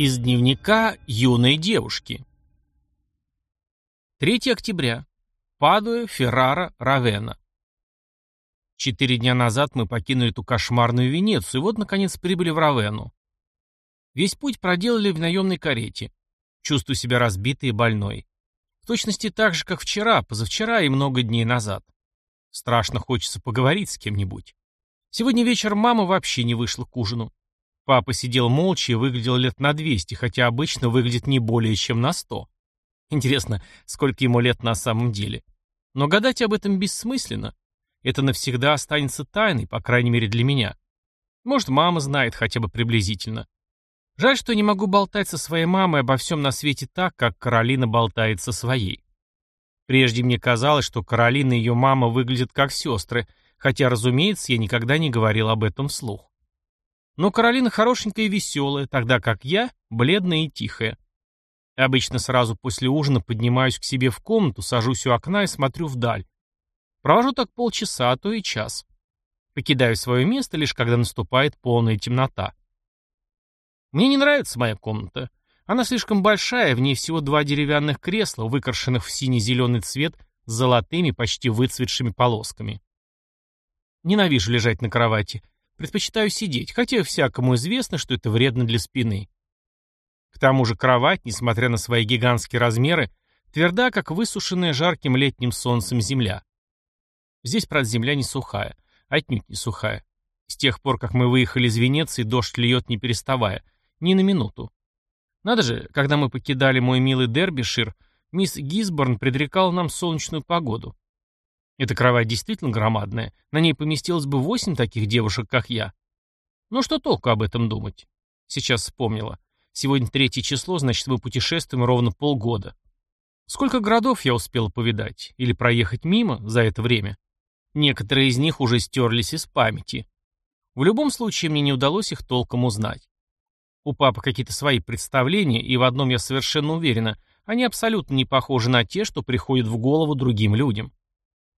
Из дневника юной девушки. 3 октября. Падуя, Феррара, Равена. Четыре дня назад мы покинули эту кошмарную Венецию, и вот, наконец, прибыли в Равену. Весь путь проделали в наемной карете. Чувствую себя разбитой и больной. В точности так же, как вчера, позавчера и много дней назад. Страшно хочется поговорить с кем-нибудь. Сегодня вечером мама вообще не вышла к ужину. Папа сидел молча и выглядел лет на 200, хотя обычно выглядит не более чем на 100. Интересно, сколько ему лет на самом деле. Но гадать об этом бессмысленно. Это навсегда останется тайной, по крайней мере для меня. Может, мама знает хотя бы приблизительно. Жаль, что не могу болтать со своей мамой обо всем на свете так, как Каролина болтает со своей. Прежде мне казалось, что Каролина и ее мама выглядят как сестры, хотя, разумеется, я никогда не говорил об этом вслух. Но Каролина хорошенькая и веселая, тогда как я бледная и тихая. Обычно сразу после ужина поднимаюсь к себе в комнату, сажусь у окна и смотрю вдаль. Провожу так полчаса, а то и час. Покидаю свое место, лишь когда наступает полная темнота. Мне не нравится моя комната. Она слишком большая, в ней всего два деревянных кресла, выкрашенных в синий-зеленый цвет с золотыми, почти выцветшими полосками. Ненавижу лежать на кровати. Предпочитаю сидеть, хотя всякому известно, что это вредно для спины. К тому же кровать, несмотря на свои гигантские размеры, тверда, как высушенная жарким летним солнцем земля. Здесь, правда, земля не сухая, отнюдь не сухая. С тех пор, как мы выехали из Венеции, дождь льет не переставая, ни на минуту. Надо же, когда мы покидали мой милый Дербишир, мисс Гисборн предрекала нам солнечную погоду. Эта кровать действительно громадная. На ней поместилось бы восемь таких девушек, как я. Ну что толку об этом думать? Сейчас вспомнила. Сегодня третье число, значит, мы путешествуем ровно полгода. Сколько городов я успел повидать? Или проехать мимо за это время? Некоторые из них уже стерлись из памяти. В любом случае, мне не удалось их толком узнать. У папы какие-то свои представления, и в одном я совершенно уверена, они абсолютно не похожи на те, что приходят в голову другим людям.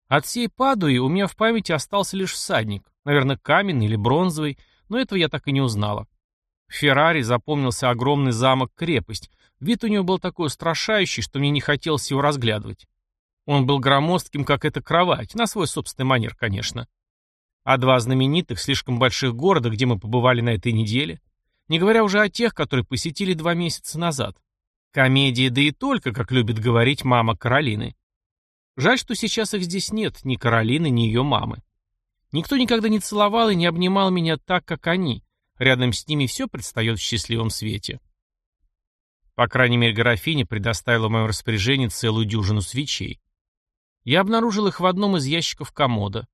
От всей Падуи у меня в памяти остался лишь всадник, наверное, каменный или бронзовый, но этого я так и не узнала. В Феррари запомнился огромный замок-крепость. Вид у него был такой устрашающий, что мне не хотелось его разглядывать. Он был громоздким, как эта кровать, на свой собственный манер, конечно. А два знаменитых, слишком больших города, где мы побывали на этой неделе, не говоря уже о тех, которые посетили два месяца назад. Комедия, да и только, как любит говорить мама Каролины. Жаль, что сейчас их здесь нет, ни Каролины, ни ее мамы. Никто никогда не целовал и не обнимал меня так, как они. Рядом с ними все предстает в счастливом свете. По крайней мере, графиня предоставила в моем распоряжении целую дюжину свечей. Я обнаружил их в одном из ящиков комода.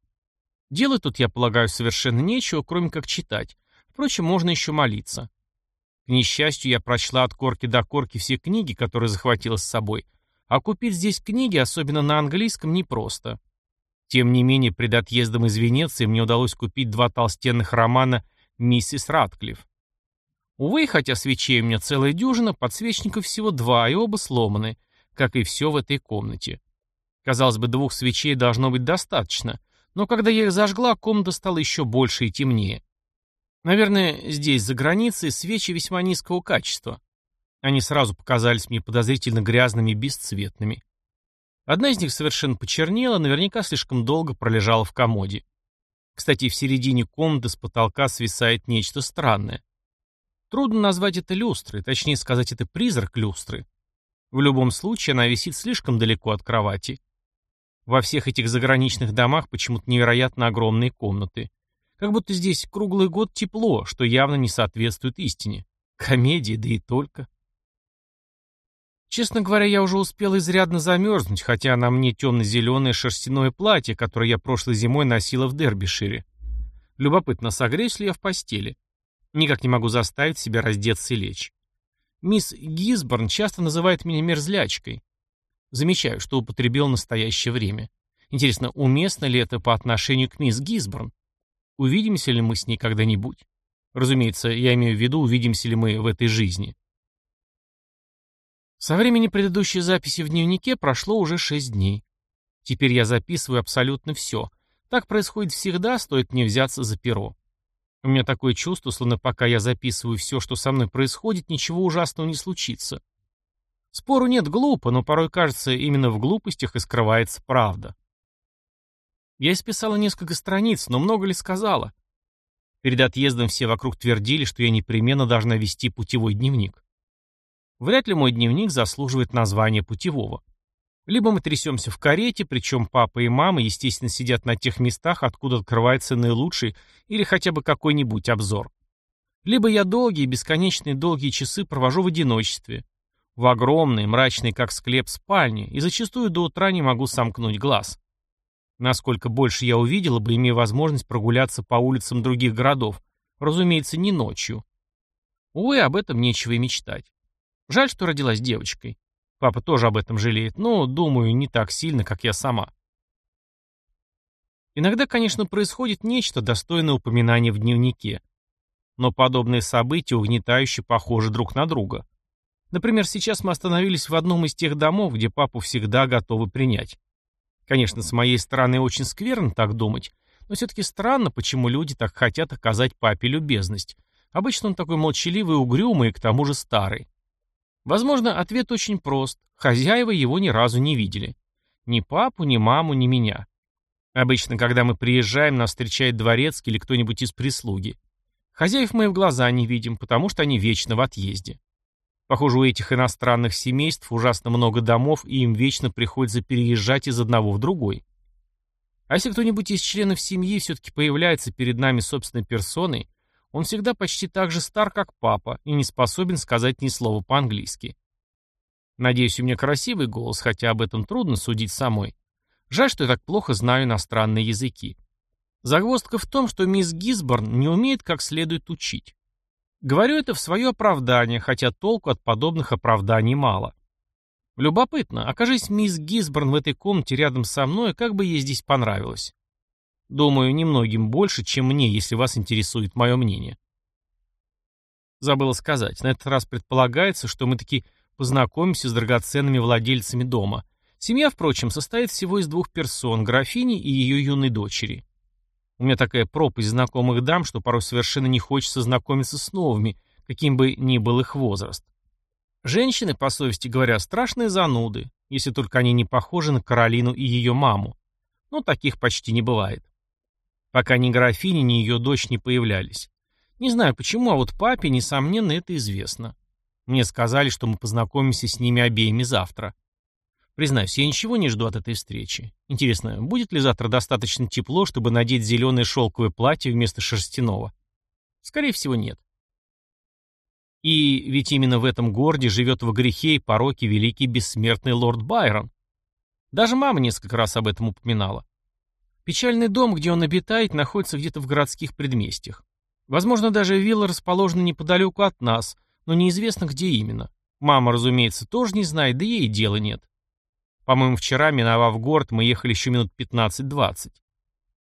Делать тут, я полагаю, совершенно нечего, кроме как читать. Впрочем, можно еще молиться. К несчастью, я прочла от корки до корки все книги, которые захватила с собой, а купить здесь книги, особенно на английском, непросто. Тем не менее, пред отъездом из Венеции мне удалось купить два толстенных романа «Миссис Ратклифф». Увы, хотя свечей у меня целая дюжина, подсвечников всего два, и оба сломаны, как и все в этой комнате. Казалось бы, двух свечей должно быть достаточно, но когда я их зажгла, комната стала еще больше и темнее. Наверное, здесь, за границей, свечи весьма низкого качества. Они сразу показались мне подозрительно грязными и бесцветными. Одна из них совершенно почернела, наверняка слишком долго пролежала в комоде. Кстати, в середине комнаты с потолка свисает нечто странное. Трудно назвать это люстрой, точнее сказать, это призрак люстры. В любом случае, она висит слишком далеко от кровати. Во всех этих заграничных домах почему-то невероятно огромные комнаты. Как будто здесь круглый год тепло, что явно не соответствует истине. Комедия, да и только. Честно говоря, я уже успел изрядно замерзнуть, хотя на мне темно-зеленое шерстяное платье, которое я прошлой зимой носила в Дербишире. Любопытно, согреюсь ли я в постели? Никак не могу заставить себя раздеться и лечь. Мисс Гизборн часто называет меня мерзлячкой. Замечаю, что употребил настоящее время. Интересно, уместно ли это по отношению к мисс Гизборн? Увидимся ли мы с ней когда-нибудь? Разумеется, я имею в виду, увидимся ли мы в этой жизни. Со времени предыдущей записи в дневнике прошло уже шесть дней. Теперь я записываю абсолютно все. Так происходит всегда, стоит мне взяться за перо. У меня такое чувство, словно пока я записываю все, что со мной происходит, ничего ужасного не случится. Спору нет, глупо, но порой кажется, именно в глупостях и скрывается правда. Я исписала несколько страниц, но много ли сказала? Перед отъездом все вокруг твердили, что я непременно должна вести путевой дневник. Вряд ли мой дневник заслуживает названия путевого. Либо мы трясемся в карете, причем папа и мама, естественно, сидят на тех местах, откуда открывается наилучший или хотя бы какой-нибудь обзор. Либо я долгие, бесконечные долгие часы провожу в одиночестве. В огромной, мрачной, как склеп, спальне, и зачастую до утра не могу сомкнуть глаз. Насколько больше я увидела бы, имея возможность прогуляться по улицам других городов, разумеется, не ночью. Увы, об этом нечего и мечтать. Жаль, что родилась девочкой. Папа тоже об этом жалеет, но, думаю, не так сильно, как я сама. Иногда, конечно, происходит нечто, достойное упоминания в дневнике. Но подобные события угнетающе похожи друг на друга. Например, сейчас мы остановились в одном из тех домов, где папу всегда готовы принять. Конечно, с моей стороны очень скверно так думать, но все-таки странно, почему люди так хотят оказать папе любезность. Обычно он такой молчаливый, угрюмый и к тому же старый. Возможно, ответ очень прост. Хозяева его ни разу не видели. Ни папу, ни маму, ни меня. Обычно, когда мы приезжаем, нас встречает дворецкий или кто-нибудь из прислуги. Хозяев мы в глаза не видим, потому что они вечно в отъезде. Похоже, у этих иностранных семейств ужасно много домов, и им вечно приходится переезжать из одного в другой. А если кто-нибудь из членов семьи все-таки появляется перед нами собственной персоной, он всегда почти так же стар, как папа, и не способен сказать ни слова по-английски. Надеюсь, у меня красивый голос, хотя об этом трудно судить самой. Жаль, что я так плохо знаю иностранные языки. Загвоздка в том, что мисс Гисборн не умеет как следует учить. Говорю это в свое оправдание, хотя толку от подобных оправданий мало. Любопытно, окажись мисс Гисборн в этой комнате рядом со мной, как бы ей здесь понравилось. Думаю, немногим больше, чем мне, если вас интересует мое мнение. Забыла сказать, на этот раз предполагается, что мы таки познакомимся с драгоценными владельцами дома. Семья, впрочем, состоит всего из двух персон, графини и ее юной дочери. У меня такая пропасть знакомых дам, что порой совершенно не хочется знакомиться с новыми, каким бы ни был их возраст. Женщины, по совести говоря, страшные зануды, если только они не похожи на Каролину и ее маму. Но таких почти не бывает пока ни графиня, ни ее дочь не появлялись. Не знаю почему, а вот папе, несомненно, это известно. Мне сказали, что мы познакомимся с ними обеими завтра. Признаюсь, я ничего не жду от этой встречи. Интересно, будет ли завтра достаточно тепло, чтобы надеть зеленое шелковое платье вместо шерстяного? Скорее всего, нет. И ведь именно в этом городе живет во грехе и пороке великий бессмертный лорд Байрон. Даже мама несколько раз об этом упоминала. Печальный дом, где он обитает, находится где-то в городских предместьях. Возможно, даже вилла расположена неподалеку от нас, но неизвестно, где именно. Мама, разумеется, тоже не знает, да ей дела нет. По-моему, вчера, миновав город, мы ехали еще минут 15-20.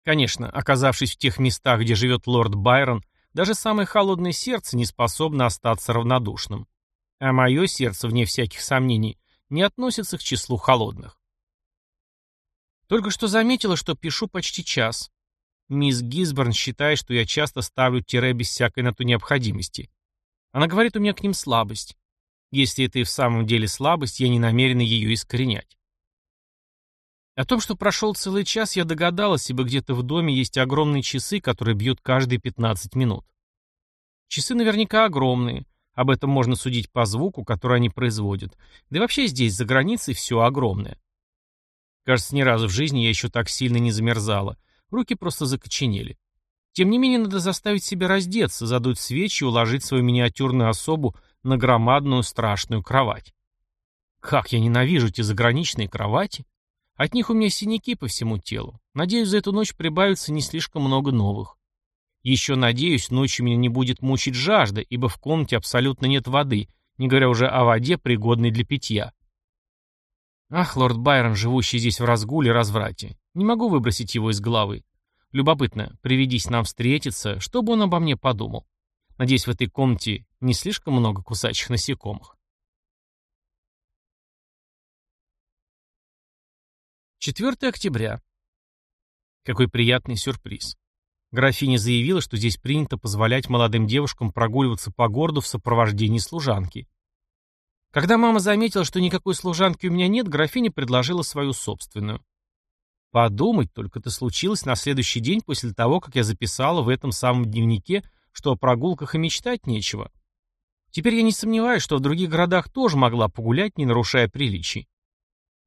Конечно, оказавшись в тех местах, где живет лорд Байрон, даже самое холодное сердце не способно остаться равнодушным. А мое сердце, вне всяких сомнений, не относится к числу холодных. Только что заметила, что пишу почти час. Мисс Гизборн считает, что я часто ставлю тире без всякой на то необходимости. Она говорит, у меня к ним слабость. Если это и в самом деле слабость, я не намерена ее искоренять. О том, что прошел целый час, я догадалась, ибо где-то в доме есть огромные часы, которые бьют каждые 15 минут. Часы наверняка огромные. Об этом можно судить по звуку, который они производят. Да и вообще здесь, за границей, все огромное. Кажется, ни разу в жизни я еще так сильно не замерзала. Руки просто закоченели. Тем не менее, надо заставить себя раздеться, задуть свечи и уложить свою миниатюрную особу на громадную страшную кровать. Как я ненавижу эти заграничные кровати. От них у меня синяки по всему телу. Надеюсь, за эту ночь прибавится не слишком много новых. Еще надеюсь, ночью меня не будет мучить жажда, ибо в комнате абсолютно нет воды, не говоря уже о воде, пригодной для питья. Ах, лорд Байрон, живущий здесь в разгуле и разврате. Не могу выбросить его из головы. Любопытно, приведись нам встретиться, что бы он обо мне подумал. Надеюсь, в этой комнате не слишком много кусачих насекомых. 4 октября. Какой приятный сюрприз. Графиня заявила, что здесь принято позволять молодым девушкам прогуливаться по городу в сопровождении служанки. Когда мама заметила, что никакой служанки у меня нет, графиня предложила свою собственную. Подумать только это случилось на следующий день после того, как я записала в этом самом дневнике, что о прогулках и мечтать нечего. Теперь я не сомневаюсь, что в других городах тоже могла погулять, не нарушая приличий.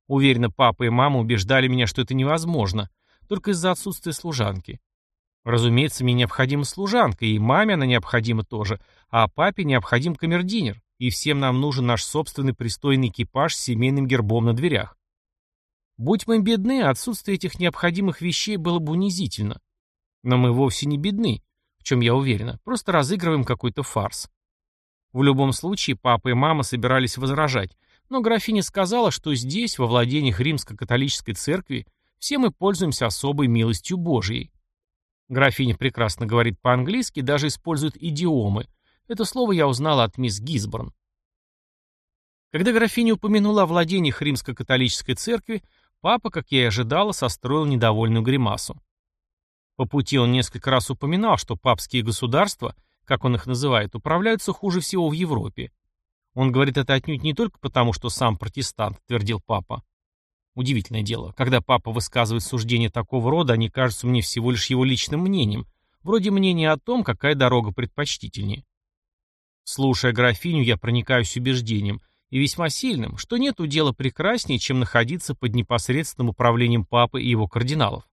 Уверена, папа и мама убеждали меня, что это невозможно, только из-за отсутствия служанки. Разумеется, мне необходима служанка, и маме она необходима тоже, а папе необходим камердинер, и всем нам нужен наш собственный пристойный экипаж с семейным гербом на дверях. Будь мы бедны, отсутствие этих необходимых вещей было бы унизительно. Но мы вовсе не бедны, в чем я уверена, просто разыгрываем какой-то фарс. В любом случае, папа и мама собирались возражать, но графиня сказала, что здесь, во владениях римско-католической церкви, все мы пользуемся особой милостью Божией. Графиня прекрасно говорит по-английски, даже использует идиомы. Это слово я узнала от мисс Гисборн. Когда графиня упомянула о владениях римско-католической церкви, папа, как я и ожидала, состроил недовольную гримасу. По пути он несколько раз упоминал, что папские государства – как он их называет, управляются хуже всего в Европе. Он говорит это отнюдь не только потому, что сам протестант, твердил папа. Удивительное дело, когда папа высказывает суждения такого рода, они кажутся мне всего лишь его личным мнением, вроде мнения о том, какая дорога предпочтительнее. Слушая графиню, я проникаюсь убеждением, и весьма сильным, что нет дела прекраснее, чем находиться под непосредственным управлением папы и его кардиналов.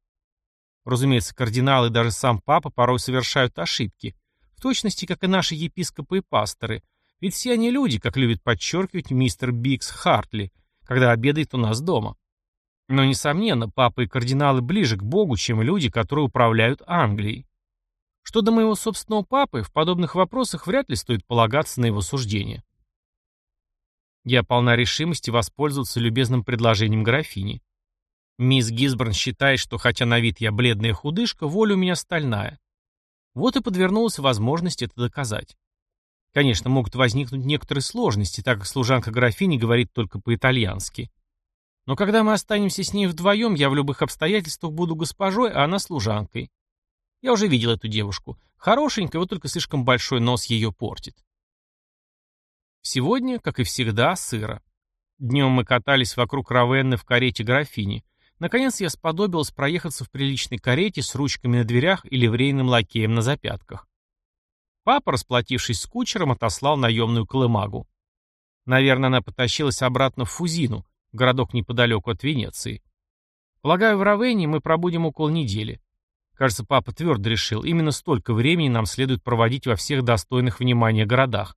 Разумеется, кардиналы и даже сам папа порой совершают ошибки, точности, как и наши епископы и пасторы, ведь все они люди, как любит подчеркивать мистер Бикс Хартли, когда обедает у нас дома. Но, несомненно, папы и кардиналы ближе к Богу, чем люди, которые управляют Англией. Что до моего собственного папы, в подобных вопросах вряд ли стоит полагаться на его суждение. Я полна решимости воспользоваться любезным предложением графини. Мисс Гисборн считает, что хотя на вид я бледная худышка, воля у меня стальная. Вот и подвернулась возможность это доказать. Конечно, могут возникнуть некоторые сложности, так как служанка графини говорит только по-итальянски. Но когда мы останемся с ней вдвоем, я в любых обстоятельствах буду госпожой, а она служанкой. Я уже видел эту девушку. Хорошенькая, вот только слишком большой нос ее портит. Сегодня, как и всегда, сыро. Днем мы катались вокруг Равенны в карете графини. Наконец я сподобилась проехаться в приличной карете с ручками на дверях и ливрейным лакеем на запятках. Папа, расплатившись с кучером, отослал наемную колымагу. Наверное, она потащилась обратно в Фузину, городок неподалеку от Венеции. Полагаю, в Равене мы пробудем около недели. Кажется, папа твердо решил, именно столько времени нам следует проводить во всех достойных внимания городах.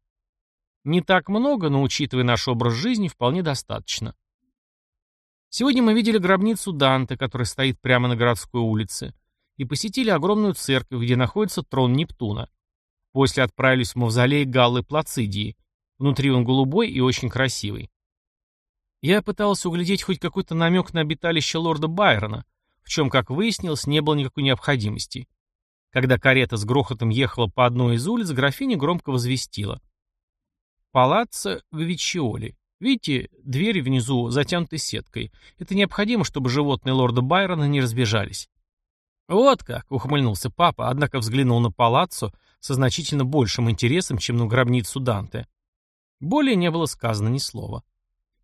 Не так много, но, учитывая наш образ жизни, вполне достаточно. Сегодня мы видели гробницу Данте, которая стоит прямо на городской улице, и посетили огромную церковь, где находится трон Нептуна. После отправились в мавзолей Галлы Плацидии. Внутри он голубой и очень красивый. Я пытался углядеть хоть какой-то намек на обиталище лорда Байрона, в чем, как выяснилось, не было никакой необходимости. Когда карета с грохотом ехала по одной из улиц, графиня громко возвестила. «Палаццо Гвичиоли. Видите, двери внизу затянуты сеткой. Это необходимо, чтобы животные лорда Байрона не разбежались. Вот как, ухмыльнулся папа, однако взглянул на палаццо со значительно большим интересом, чем на гробницу Данте. Более не было сказано ни слова.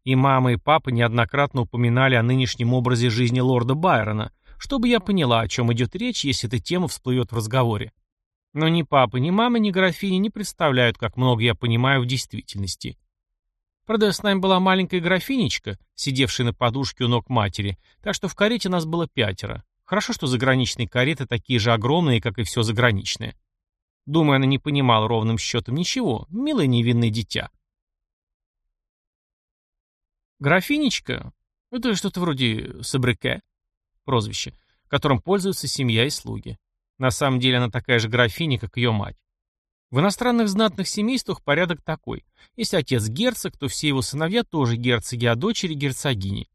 И мама, и папа неоднократно упоминали о нынешнем образе жизни лорда Байрона, чтобы я поняла, о чем идет речь, если эта тема всплывет в разговоре. Но ни папа, ни мама, ни графини не представляют, как много я понимаю в действительности. Правда, с нами была маленькая графинечка, сидевшая на подушке у ног матери, так что в карете нас было пятеро. Хорошо, что заграничные кареты такие же огромные, как и все заграничное. Думаю, она не понимала ровным счетом ничего, милое невинное дитя. Графинечка — это что-то вроде сабреке, прозвище, которым пользуются семья и слуги. На самом деле она такая же графиня, как ее мать. В иностранных знатных семействах порядок такой. Если отец герцог, то все его сыновья тоже герцоги, а дочери герцогини.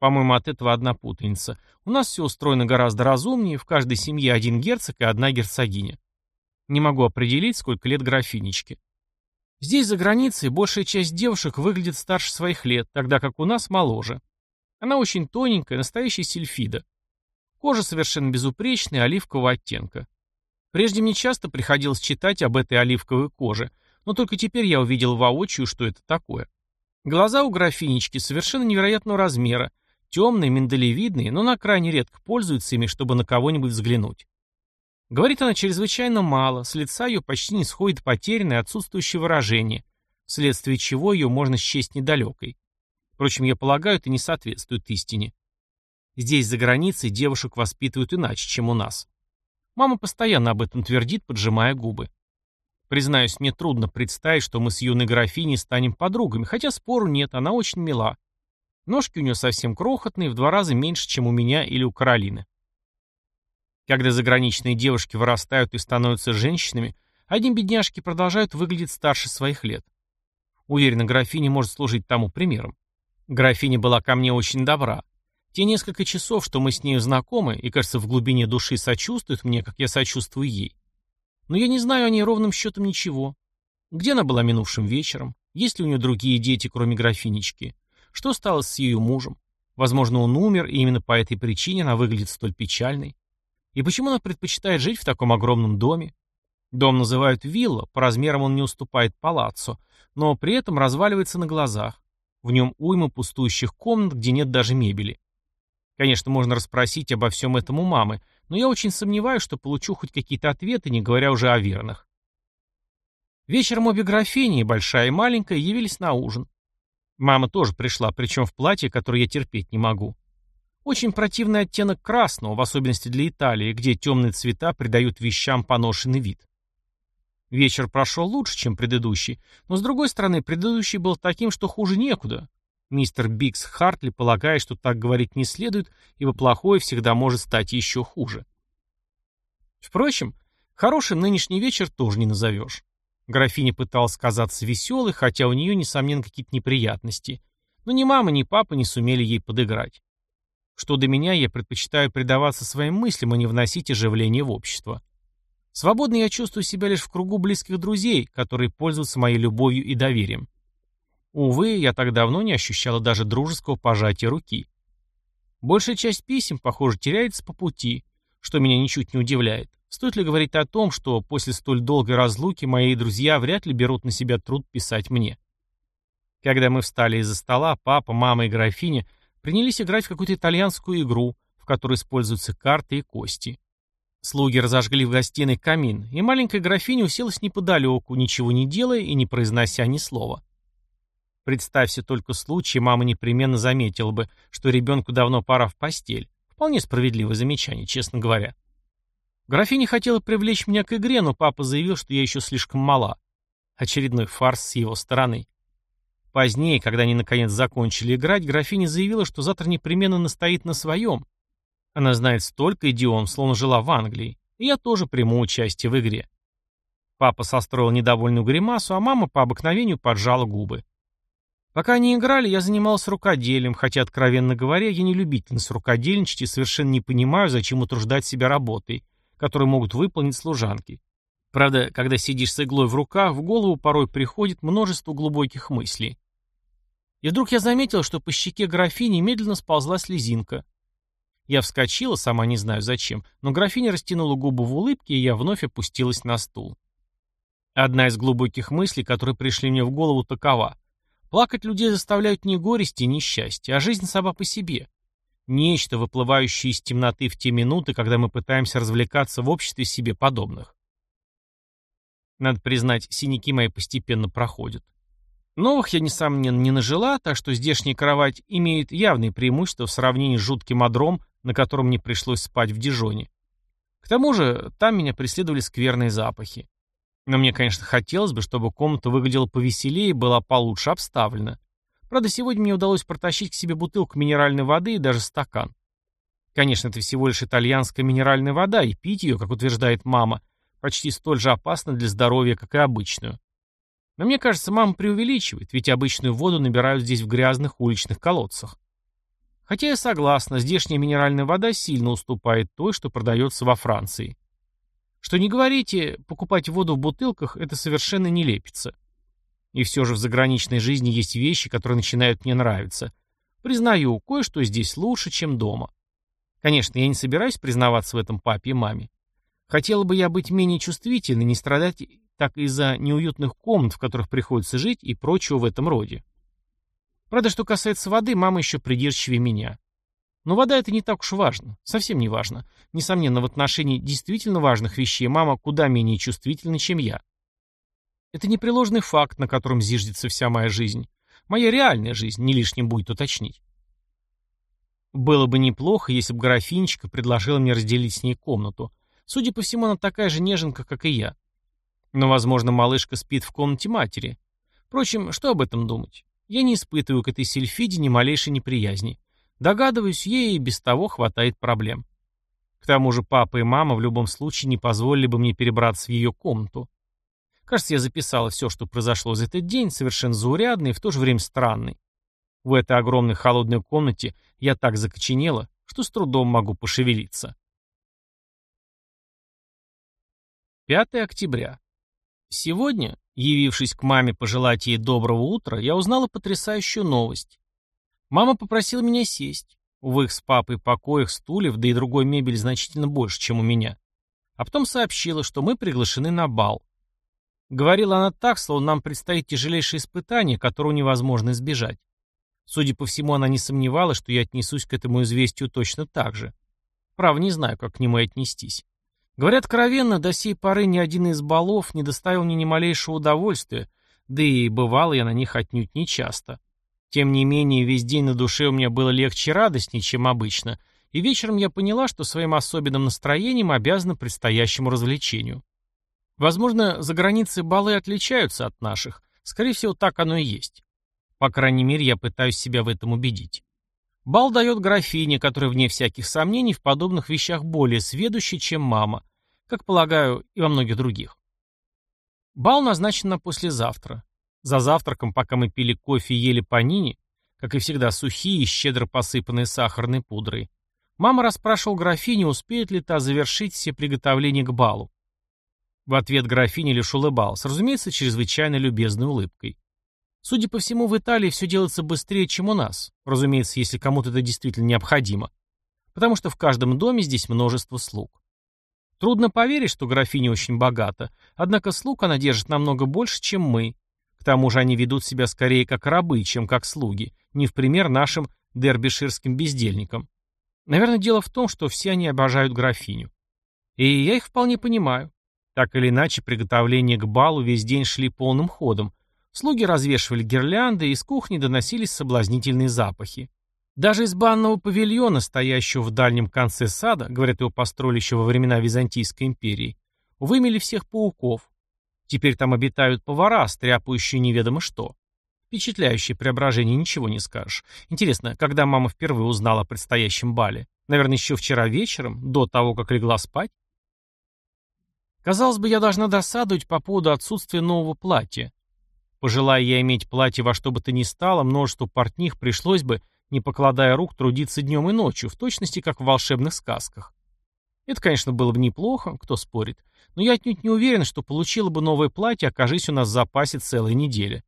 По-моему, от этого одна путаница. У нас все устроено гораздо разумнее, в каждой семье один герцог и одна герцогиня. Не могу определить, сколько лет графинечке. Здесь, за границей, большая часть девушек выглядит старше своих лет, тогда как у нас моложе. Она очень тоненькая, настоящая сильфида. Кожа совершенно безупречная, оливкового оттенка. Прежде мне часто приходилось читать об этой оливковой коже, но только теперь я увидел воочию, что это такое. Глаза у графинечки совершенно невероятного размера, темные, миндалевидные, но на крайне редко пользуются ими, чтобы на кого-нибудь взглянуть. Говорит она чрезвычайно мало, с лица ее почти не сходит потерянное отсутствующее выражение, вследствие чего ее можно счесть недалекой. Впрочем, я полагаю, это не соответствует истине. Здесь, за границей, девушек воспитывают иначе, чем у нас. Мама постоянно об этом твердит, поджимая губы. Признаюсь, мне трудно представить, что мы с юной графиней станем подругами, хотя спору нет, она очень мила. Ножки у нее совсем крохотные, в два раза меньше, чем у меня или у Каролины. Когда заграничные девушки вырастают и становятся женщинами, одни бедняжки продолжают выглядеть старше своих лет. Уверена, графиня может служить тому примером. Графиня была ко мне очень добра. Те несколько часов, что мы с нею знакомы, и, кажется, в глубине души сочувствует мне, как я сочувствую ей. Но я не знаю о ней ровным счетом ничего. Где она была минувшим вечером? Есть ли у нее другие дети, кроме графинечки? Что стало с ее мужем? Возможно, он умер, и именно по этой причине она выглядит столь печальной. И почему она предпочитает жить в таком огромном доме? Дом называют вилла, по размерам он не уступает палаццо, но при этом разваливается на глазах. В нем уйма пустующих комнат, где нет даже мебели. Конечно, можно расспросить обо всем этом у мамы, но я очень сомневаюсь, что получу хоть какие-то ответы, не говоря уже о верных. Вечером обе графини, большая и маленькая, явились на ужин. Мама тоже пришла, причем в платье, которое я терпеть не могу. Очень противный оттенок красного, в особенности для Италии, где темные цвета придают вещам поношенный вид. Вечер прошел лучше, чем предыдущий, но, с другой стороны, предыдущий был таким, что хуже некуда. Мистер Бикс Хартли полагает, что так говорить не следует, ибо плохое всегда может стать еще хуже. Впрочем, хороший нынешний вечер тоже не назовешь. Графиня пыталась казаться веселой, хотя у нее, несомненно, какие-то неприятности. Но ни мама, ни папа не сумели ей подыграть. Что до меня, я предпочитаю предаваться своим мыслям, а не вносить оживление в общество. Свободно я чувствую себя лишь в кругу близких друзей, которые пользуются моей любовью и доверием. Увы, я так давно не ощущала даже дружеского пожатия руки. Большая часть писем, похоже, теряется по пути, что меня ничуть не удивляет. Стоит ли говорить о том, что после столь долгой разлуки мои друзья вряд ли берут на себя труд писать мне? Когда мы встали из-за стола, папа, мама и графиня принялись играть в какую-то итальянскую игру, в которой используются карты и кости. Слуги разожгли в гостиной камин, и маленькая графиня уселась неподалеку, ничего не делая и не произнося ни слова. Представься только случай, мама непременно заметила бы, что ребенку давно пора в постель. Вполне справедливое замечание, честно говоря. Графиня хотела привлечь меня к игре, но папа заявил, что я еще слишком мала. Очередной фарс с его стороны. Позднее, когда они наконец закончили играть, графиня заявила, что завтра непременно настоит на своем. Она знает столько идиом, словно жила в Англии, и я тоже приму участие в игре. Папа состроил недовольную гримасу, а мама по обыкновению поджала губы. Пока они играли, я занимался рукоделием, хотя, откровенно говоря, я не любительница рукодельничать и совершенно не понимаю, зачем утруждать себя работой, которую могут выполнить служанки. Правда, когда сидишь с иглой в руках, в голову порой приходит множество глубоких мыслей. И вдруг я заметил, что по щеке графини медленно сползла слезинка. Я вскочила, сама не знаю зачем, но графиня растянула губы в улыбке, и я вновь опустилась на стул. Одна из глубоких мыслей, которые пришли мне в голову, такова. Плакать людей заставляют не горести и несчастье, а жизнь сама по себе. Нечто, выплывающее из темноты в те минуты, когда мы пытаемся развлекаться в обществе себе подобных. Надо признать, синяки мои постепенно проходят. Новых я, несомненно, не нажила, так что здешняя кровать имеет явные преимущества в сравнении с жутким одром, на котором мне пришлось спать в Дижоне. К тому же, там меня преследовали скверные запахи. Но мне, конечно, хотелось бы, чтобы комната выглядела повеселее и была получше обставлена. Правда, сегодня мне удалось протащить к себе бутылку минеральной воды и даже стакан. Конечно, это всего лишь итальянская минеральная вода, и пить ее, как утверждает мама, почти столь же опасно для здоровья, как и обычную. Но мне кажется, мама преувеличивает, ведь обычную воду набирают здесь в грязных уличных колодцах. Хотя я согласна, здешняя минеральная вода сильно уступает той, что продается во Франции. Что не говорите, покупать воду в бутылках – это совершенно не лепится. И все же в заграничной жизни есть вещи, которые начинают мне нравиться. Признаю, кое-что здесь лучше, чем дома. Конечно, я не собираюсь признаваться в этом папе и маме. Хотела бы я быть менее чувствительной, не страдать так из-за неуютных комнат, в которых приходится жить и прочего в этом роде. Правда, что касается воды, мама еще придирчивее меня. Но вода это не так уж важно, совсем не важно. Несомненно, в отношении действительно важных вещей мама куда менее чувствительна, чем я. Это непреложный факт, на котором зиждется вся моя жизнь. Моя реальная жизнь, не лишним будет уточнить. Было бы неплохо, если бы графинчика предложила мне разделить с ней комнату. Судя по всему, она такая же неженка, как и я. Но, возможно, малышка спит в комнате матери. Впрочем, что об этом думать? Я не испытываю к этой сельфиде ни малейшей неприязни. Догадываюсь, ей и без того хватает проблем. К тому же папа и мама в любом случае не позволили бы мне перебраться в ее комнату. Кажется, я записала все, что произошло за этот день, совершенно заурядный и в то же время странный. В этой огромной холодной комнате я так закоченела, что с трудом могу пошевелиться. 5 октября. Сегодня, явившись к маме пожелать ей доброго утра, я узнала потрясающую новость. Мама попросила меня сесть. В их с папой покоях стульев, да и другой мебели значительно больше, чем у меня. А потом сообщила, что мы приглашены на бал. Говорила она так, словно нам предстоит тяжелейшее испытание, которого невозможно избежать. Судя по всему, она не сомневалась, что я отнесусь к этому известию точно так же. Право, не знаю, как к нему и отнестись. Говорят, откровенно, до сей поры ни один из балов не доставил мне ни малейшего удовольствия, да и бывал я на них отнюдь не часто. Тем не менее, весь день на душе у меня было легче и радостнее, чем обычно, и вечером я поняла, что своим особенным настроением обязана предстоящему развлечению. Возможно, за границей балы отличаются от наших, скорее всего, так оно и есть. По крайней мере, я пытаюсь себя в этом убедить. Бал дает графине, которая, вне всяких сомнений, в подобных вещах более сведущая, чем мама, как полагаю, и во многих других. Бал назначен на послезавтра. За завтраком, пока мы пили кофе и ели панини, как и всегда сухие и щедро посыпанные сахарной пудрой, мама расспрашивала графиню, успеет ли та завершить все приготовления к балу. В ответ графиня лишь улыбалась, разумеется, чрезвычайно любезной улыбкой. Судя по всему, в Италии все делается быстрее, чем у нас, разумеется, если кому-то это действительно необходимо, потому что в каждом доме здесь множество слуг. Трудно поверить, что графиня очень богата, однако слуг она держит намного больше, чем мы, к тому же они ведут себя скорее как рабы, чем как слуги, не в пример нашим дербиширским бездельникам. Наверное, дело в том, что все они обожают графиню. И я их вполне понимаю. Так или иначе, приготовления к балу весь день шли полным ходом. Слуги развешивали гирлянды, из кухни доносились соблазнительные запахи. Даже из банного павильона, стоящего в дальнем конце сада, говорят, его построили еще во времена Византийской империи, вымели всех пауков, Теперь там обитают повара, стряпающие неведомо что. Впечатляющее преображение, ничего не скажешь. Интересно, когда мама впервые узнала о предстоящем бале? Наверное, еще вчера вечером, до того, как легла спать? Казалось бы, я должна досадовать по поводу отсутствия нового платья. Пожелая я иметь платье во что бы то ни стало, множеству портних пришлось бы, не покладая рук, трудиться днем и ночью, в точности, как в волшебных сказках. Это, конечно, было бы неплохо, кто спорит, но я отнюдь не уверен, что получила бы новое платье, окажись у нас в запасе целая неделя.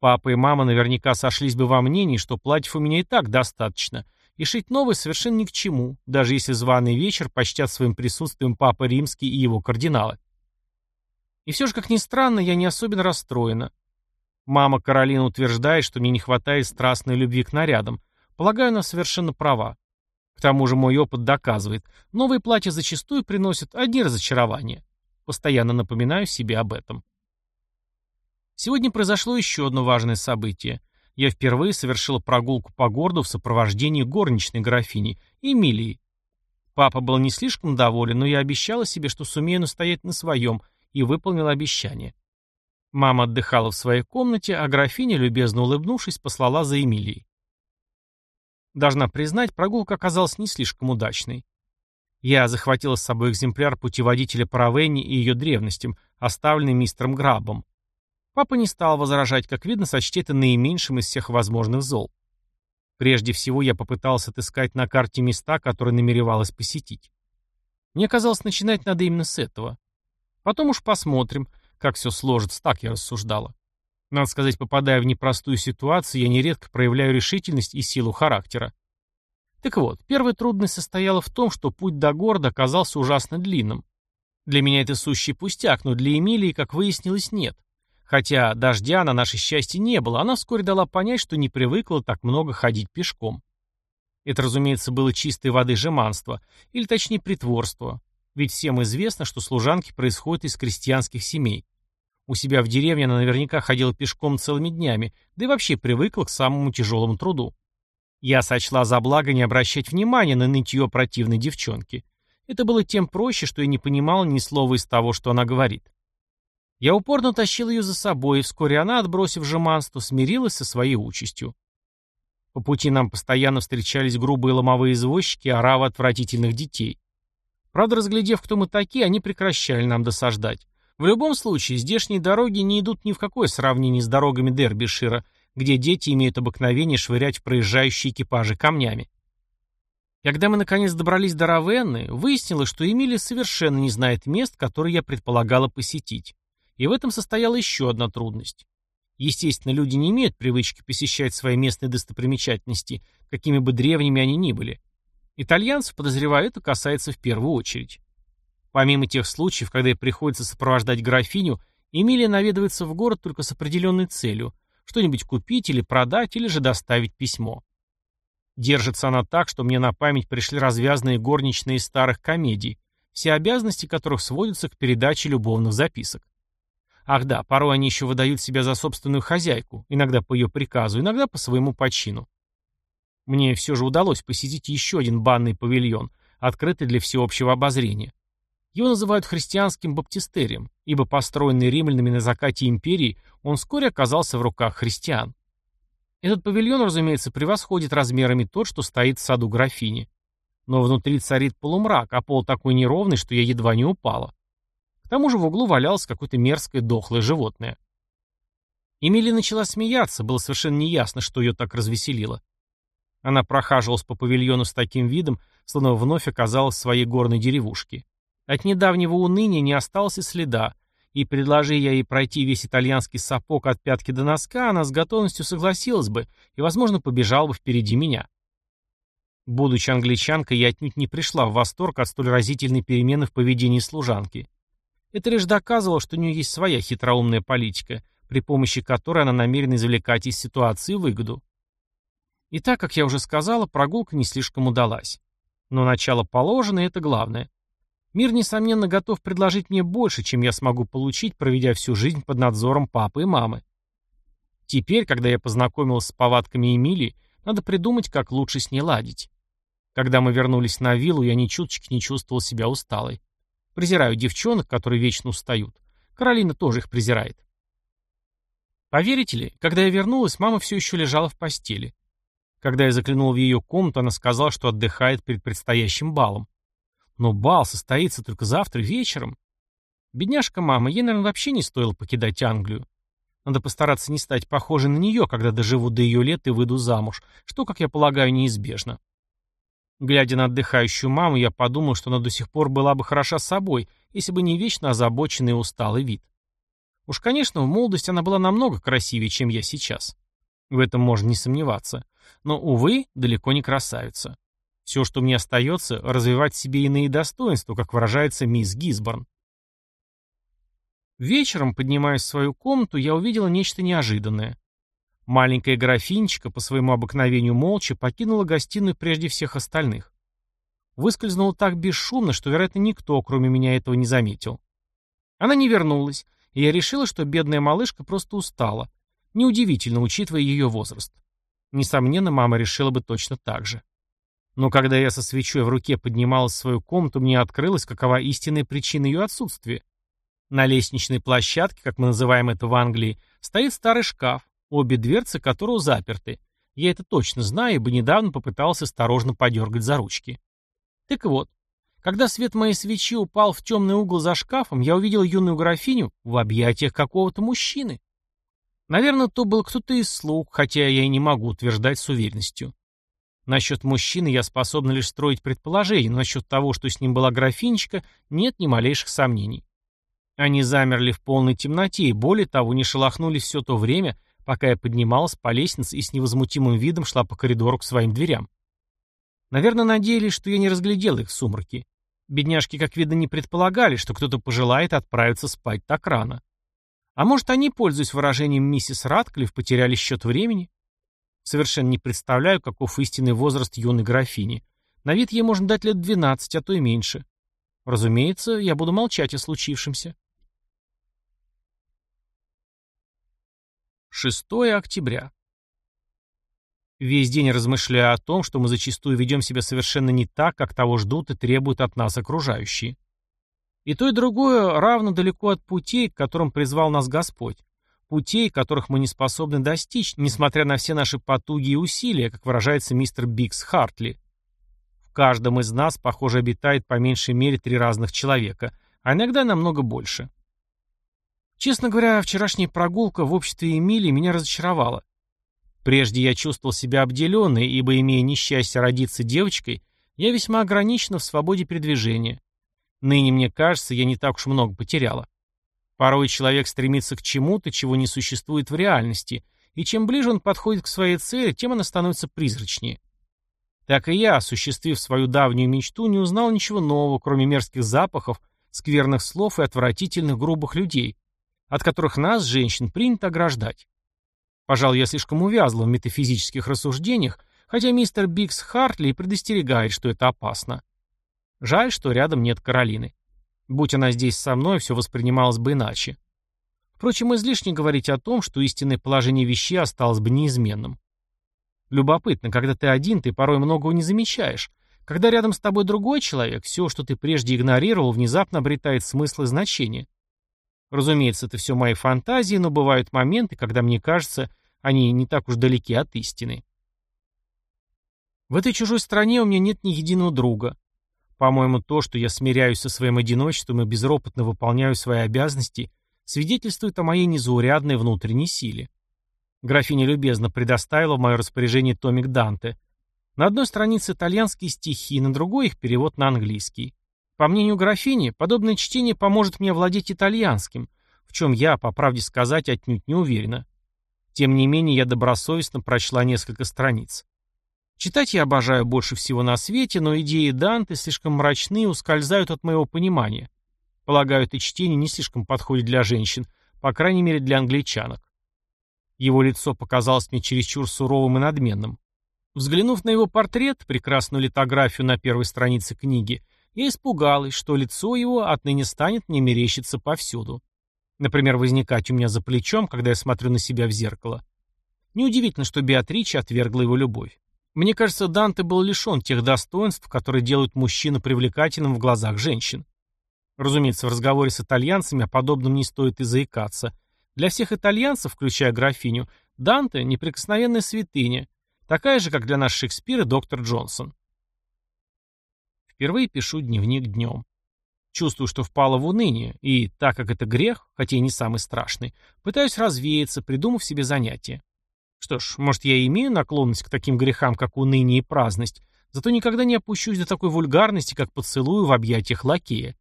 Папа и мама наверняка сошлись бы во мнении, что платьев у меня и так достаточно, и шить новое совершенно ни к чему, даже если званый вечер почтят своим присутствием Папа Римский и его кардиналы. И все же, как ни странно, я не особенно расстроена. Мама Каролина утверждает, что мне не хватает страстной любви к нарядам. Полагаю, она совершенно права. К тому же мой опыт доказывает, новые платья зачастую приносят одни разочарования. Постоянно напоминаю себе об этом. Сегодня произошло еще одно важное событие. Я впервые совершила прогулку по городу в сопровождении горничной графини Эмилии. Папа был не слишком доволен, но я обещала себе, что сумею настоять на своем, и выполнила обещание. Мама отдыхала в своей комнате, а графиня, любезно улыбнувшись, послала за Эмилией. Должна признать, прогулка оказалась не слишком удачной. Я захватила с собой экземпляр путеводителя по Равенне и ее древностям, оставленный мистером Грабом. Папа не стал возражать, как видно, сочти это наименьшим из всех возможных зол. Прежде всего я попытался отыскать на карте места, которые намеревалась посетить. Мне казалось, начинать надо именно с этого. Потом уж посмотрим, как все сложится, так я рассуждала. Надо сказать, попадая в непростую ситуацию, я нередко проявляю решительность и силу характера. Так вот, первая трудность состояла в том, что путь до города оказался ужасно длинным. Для меня это сущий пустяк, но для Эмилии, как выяснилось, нет. Хотя дождя на наше счастье не было, она вскоре дала понять, что не привыкла так много ходить пешком. Это, разумеется, было чистой воды жеманство, или точнее притворство, ведь всем известно, что служанки происходят из крестьянских семей. У себя в деревне она наверняка ходила пешком целыми днями, да и вообще привыкла к самому тяжелому труду. Я сочла за благо не обращать внимания на нытье противной девчонки. Это было тем проще, что я не понимал ни слова из того, что она говорит. Я упорно тащил ее за собой, и вскоре она, отбросив жеманство, смирилась со своей участью. По пути нам постоянно встречались грубые ломовые извозчики оравы отвратительных детей. Правда, разглядев, кто мы такие, они прекращали нам досаждать. В любом случае, здешние дороги не идут ни в какое сравнение с дорогами Дербишира, где дети имеют обыкновение швырять в проезжающие экипажи камнями. Когда мы наконец добрались до Равенны, выяснилось, что Эмилия совершенно не знает мест, которые я предполагала посетить. И в этом состояла еще одна трудность. Естественно, люди не имеют привычки посещать свои местные достопримечательности, какими бы древними они ни были. Итальянцев, подозреваю, это касается в первую очередь. Помимо тех случаев, когда ей приходится сопровождать графиню, Эмилия наведывается в город только с определенной целью – что-нибудь купить или продать, или же доставить письмо. Держится она так, что мне на память пришли развязанные горничные из старых комедий, все обязанности которых сводятся к передаче любовных записок. Ах да, порой они еще выдают себя за собственную хозяйку, иногда по ее приказу, иногда по своему почину. Мне все же удалось посетить еще один банный павильон, открытый для всеобщего обозрения. Его называют христианским баптистерием, ибо построенный римлянами на закате империи, он вскоре оказался в руках христиан. Этот павильон, разумеется, превосходит размерами тот, что стоит в саду графини. Но внутри царит полумрак, а пол такой неровный, что я едва не упала. К тому же в углу валялось какое-то мерзкое дохлое животное. Эмили начала смеяться, было совершенно неясно, что ее так развеселило. Она прохаживалась по павильону с таким видом, словно вновь оказалась в своей горной деревушке. От недавнего уныния не осталось и следа, и предложи я ей пройти весь итальянский сапог от пятки до носка, она с готовностью согласилась бы и, возможно, побежала бы впереди меня. Будучи англичанкой, я отнюдь не пришла в восторг от столь разительной перемены в поведении служанки. Это лишь доказывало, что у нее есть своя хитроумная политика, при помощи которой она намерена извлекать из ситуации выгоду. И так, как я уже сказала, прогулка не слишком удалась. Но начало положено, и это главное. Мир, несомненно, готов предложить мне больше, чем я смогу получить, проведя всю жизнь под надзором папы и мамы. Теперь, когда я познакомился с повадками Эмилии, надо придумать, как лучше с ней ладить. Когда мы вернулись на виллу, я ни чуточки не чувствовал себя усталой. Презираю девчонок, которые вечно устают. Каролина тоже их презирает. Поверите ли, когда я вернулась, мама все еще лежала в постели. Когда я заглянул в ее комнату, она сказала, что отдыхает перед предстоящим балом. Но бал состоится только завтра вечером. Бедняжка мама, ей, наверное, вообще не стоило покидать Англию. Надо постараться не стать похожей на нее, когда доживу до ее лет и выйду замуж, что, как я полагаю, неизбежно. Глядя на отдыхающую маму, я подумал, что она до сих пор была бы хороша собой, если бы не вечно озабоченный и усталый вид. Уж, конечно, в молодости она была намного красивее, чем я сейчас. В этом можно не сомневаться. Но, увы, далеко не красавица. Все, что мне остается, развивать себе иные достоинства, как выражается мисс Гизборн. Вечером, поднимаясь в свою комнату, я увидела нечто неожиданное. Маленькая графинчика, по своему обыкновению молча, покинула гостиную прежде всех остальных. Выскользнула так бесшумно, что, вероятно, никто, кроме меня, этого не заметил. Она не вернулась, и я решила, что бедная малышка просто устала. Неудивительно, учитывая ее возраст. Несомненно, мама решила бы точно так же. Но когда я со свечой в руке поднималась в свою комнату, мне открылось, какова истинная причина ее отсутствия. На лестничной площадке, как мы называем это в Англии, стоит старый шкаф, обе дверцы которого заперты. Я это точно знаю, ибо недавно попытался осторожно подергать за ручки. Так вот, когда свет моей свечи упал в темный угол за шкафом, я увидел юную графиню в объятиях какого-то мужчины. Наверное, то был кто-то из слуг, хотя я и не могу утверждать с уверенностью. Насчет мужчины я способна лишь строить предположения, но насчет того, что с ним была графинечка, нет ни малейших сомнений. Они замерли в полной темноте и, более того, не шелохнулись все то время, пока я поднималась по лестнице и с невозмутимым видом шла по коридору к своим дверям. Наверное, надеялись, что я не разглядел их в сумраке. Бедняжки, как видно, не предполагали, что кто-то пожелает отправиться спать так рано. А может, они, пользуясь выражением миссис Ратклифф, потеряли счет времени? Совершенно не представляю, каков истинный возраст юной графини. На вид ей можно дать лет 12, а то и меньше. Разумеется, я буду молчать о случившемся. 6 октября. Весь день размышляю о том, что мы зачастую ведем себя совершенно не так, как того ждут и требуют от нас окружающие. И то, и другое равно далеко от путей, к которым призвал нас Господь. Путей, которых мы не способны достичь, несмотря на все наши потуги и усилия, как выражается мистер Бикс Хартли. В каждом из нас, похоже, обитает по меньшей мере три разных человека, а иногда намного больше. Честно говоря, вчерашняя прогулка в обществе Эмилии меня разочаровала. Прежде я чувствовал себя обделенной, ибо, имея несчастье родиться девочкой, я весьма ограничена в свободе передвижения. Ныне, мне кажется, я не так уж много потеряла. Порой человек стремится к чему-то, чего не существует в реальности, и чем ближе он подходит к своей цели, тем она становится призрачнее. Так и я, осуществив свою давнюю мечту, не узнал ничего нового, кроме мерзких запахов, скверных слов и отвратительных грубых людей, от которых нас, женщин, принято ограждать. Пожалуй, я слишком увязла в метафизических рассуждениях, хотя мистер Бикс Хартли предостерегает, что это опасно. Жаль, что рядом нет Каролины. Будь она здесь со мной, все воспринималось бы иначе. Впрочем, излишне говорить о том, что истинное положение вещей осталось бы неизменным. Любопытно, когда ты один, ты порой многого не замечаешь. Когда рядом с тобой другой человек, все, что ты прежде игнорировал, внезапно обретает смысл и значение. Разумеется, это все мои фантазии, но бывают моменты, когда мне кажется, они не так уж далеки от истины. В этой чужой стране у меня нет ни единого друга. По-моему, то, что я смиряюсь со своим одиночеством и безропотно выполняю свои обязанности, свидетельствует о моей незаурядной внутренней силе. Графиня любезно предоставила в мое распоряжение томик Данте. На одной странице итальянские стихи, на другой их перевод на английский. По мнению графини, подобное чтение поможет мне владеть итальянским, в чем я, по правде сказать, отнюдь не уверена. Тем не менее, я добросовестно прочла несколько страниц. Читать я обожаю больше всего на свете, но идеи Данте слишком мрачны и ускользают от моего понимания. Полагаю, это чтение не слишком подходит для женщин, по крайней мере для англичанок. Его лицо показалось мне чересчур суровым и надменным. Взглянув на его портрет, прекрасную литографию на первой странице книги, я испугалась, что лицо его отныне станет мне мерещиться повсюду. Например, возникать у меня за плечом, когда я смотрю на себя в зеркало. Неудивительно, что Беатрича отвергла его любовь. Мне кажется, Данте был лишен тех достоинств, которые делают мужчину привлекательным в глазах женщин. Разумеется, в разговоре с итальянцами о подобном не стоит и заикаться. Для всех итальянцев, включая графиню, Данте – неприкосновенная святыня, такая же, как для нас Шекспир и доктор Джонсон. Впервые пишу дневник днем. Чувствую, что впало в уныние, и, так как это грех, хотя и не самый страшный, пытаюсь развеяться, придумав себе занятие. Что ж, может, я и имею наклонность к таким грехам, как уныние и праздность, зато никогда не опущусь до такой вульгарности, как поцелую в объятиях лакея.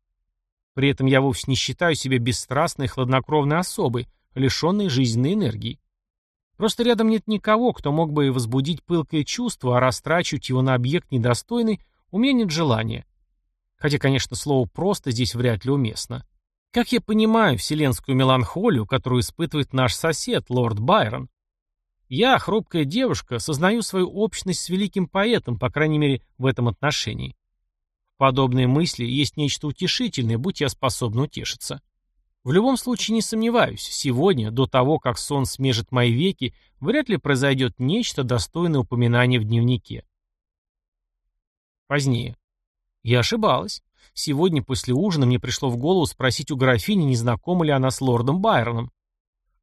При этом я вовсе не считаю себя бесстрастной и хладнокровной особой, лишенной жизненной энергии. Просто рядом нет никого, кто мог бы возбудить пылкое чувство, а растрачивать его на объект недостойный у меня нет желания. Хотя, конечно, слово «просто» здесь вряд ли уместно. Как я понимаю вселенскую меланхолию, которую испытывает наш сосед, лорд Байрон? Я, хрупкая девушка, сознаю свою общность с великим поэтом, по крайней мере, в этом отношении. В подобные мысли есть нечто утешительное, будь я способна утешиться. В любом случае не сомневаюсь, сегодня, до того, как сон смежет мои веки, вряд ли произойдет нечто достойное упоминания в дневнике. Позднее. Я ошибалась. Сегодня после ужина мне пришло в голову спросить у графини, не знакома ли она с лордом Байроном.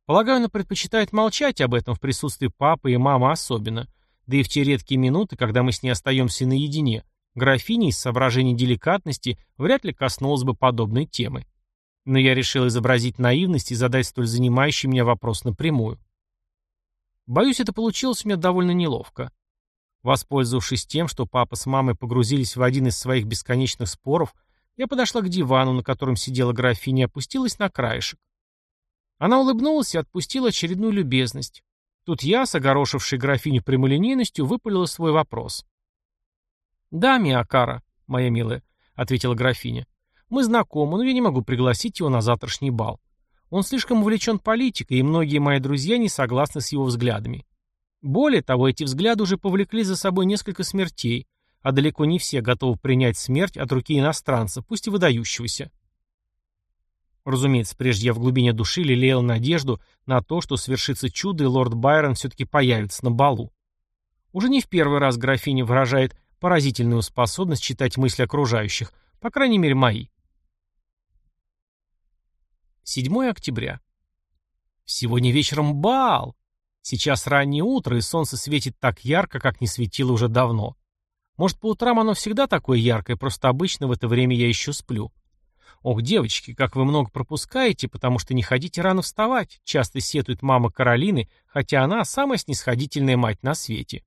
Полагаю, она предпочитает молчать об этом в присутствии папы и мамы особенно, да и в те редкие минуты, когда мы с ней остаемся наедине, графиня из соображений деликатности вряд ли коснулась бы подобной темы. Но я решил изобразить наивность и задать столь занимающий меня вопрос напрямую. Боюсь, это получилось у меня довольно неловко. Воспользовавшись тем, что папа с мамой погрузились в один из своих бесконечных споров, я подошла к дивану, на котором сидела графиня, и опустилась на краешек. Она улыбнулась и отпустила очередную любезность. Тут я, с огорошившей графиню прямолинейностью, выпалила свой вопрос. «Да, Миакара, моя милая, — ответила графиня. «Мы знакомы, но я не могу пригласить его на завтрашний бал. Он слишком увлечен политикой, и многие мои друзья не согласны с его взглядами. Более того, эти взгляды уже повлекли за собой несколько смертей, а далеко не все готовы принять смерть от руки иностранца, пусть и выдающегося. Разумеется, прежде я в глубине души лелеял надежду на то, что свершится чудо, и лорд Байрон все-таки появится на балу. Уже не в первый раз графиня выражает поразительную способность читать мысли окружающих, по крайней мере, мои. 7 октября. Сегодня вечером бал! Сейчас раннее утро, и солнце светит так ярко, как не светило уже давно. Может, по утрам оно всегда такое яркое, просто обычно в это время я еще сплю. Ох, девочки, как вы много пропускаете, потому что не хотите рано вставать, часто сетует мама Каролины, хотя она самая снисходительная мать на свете.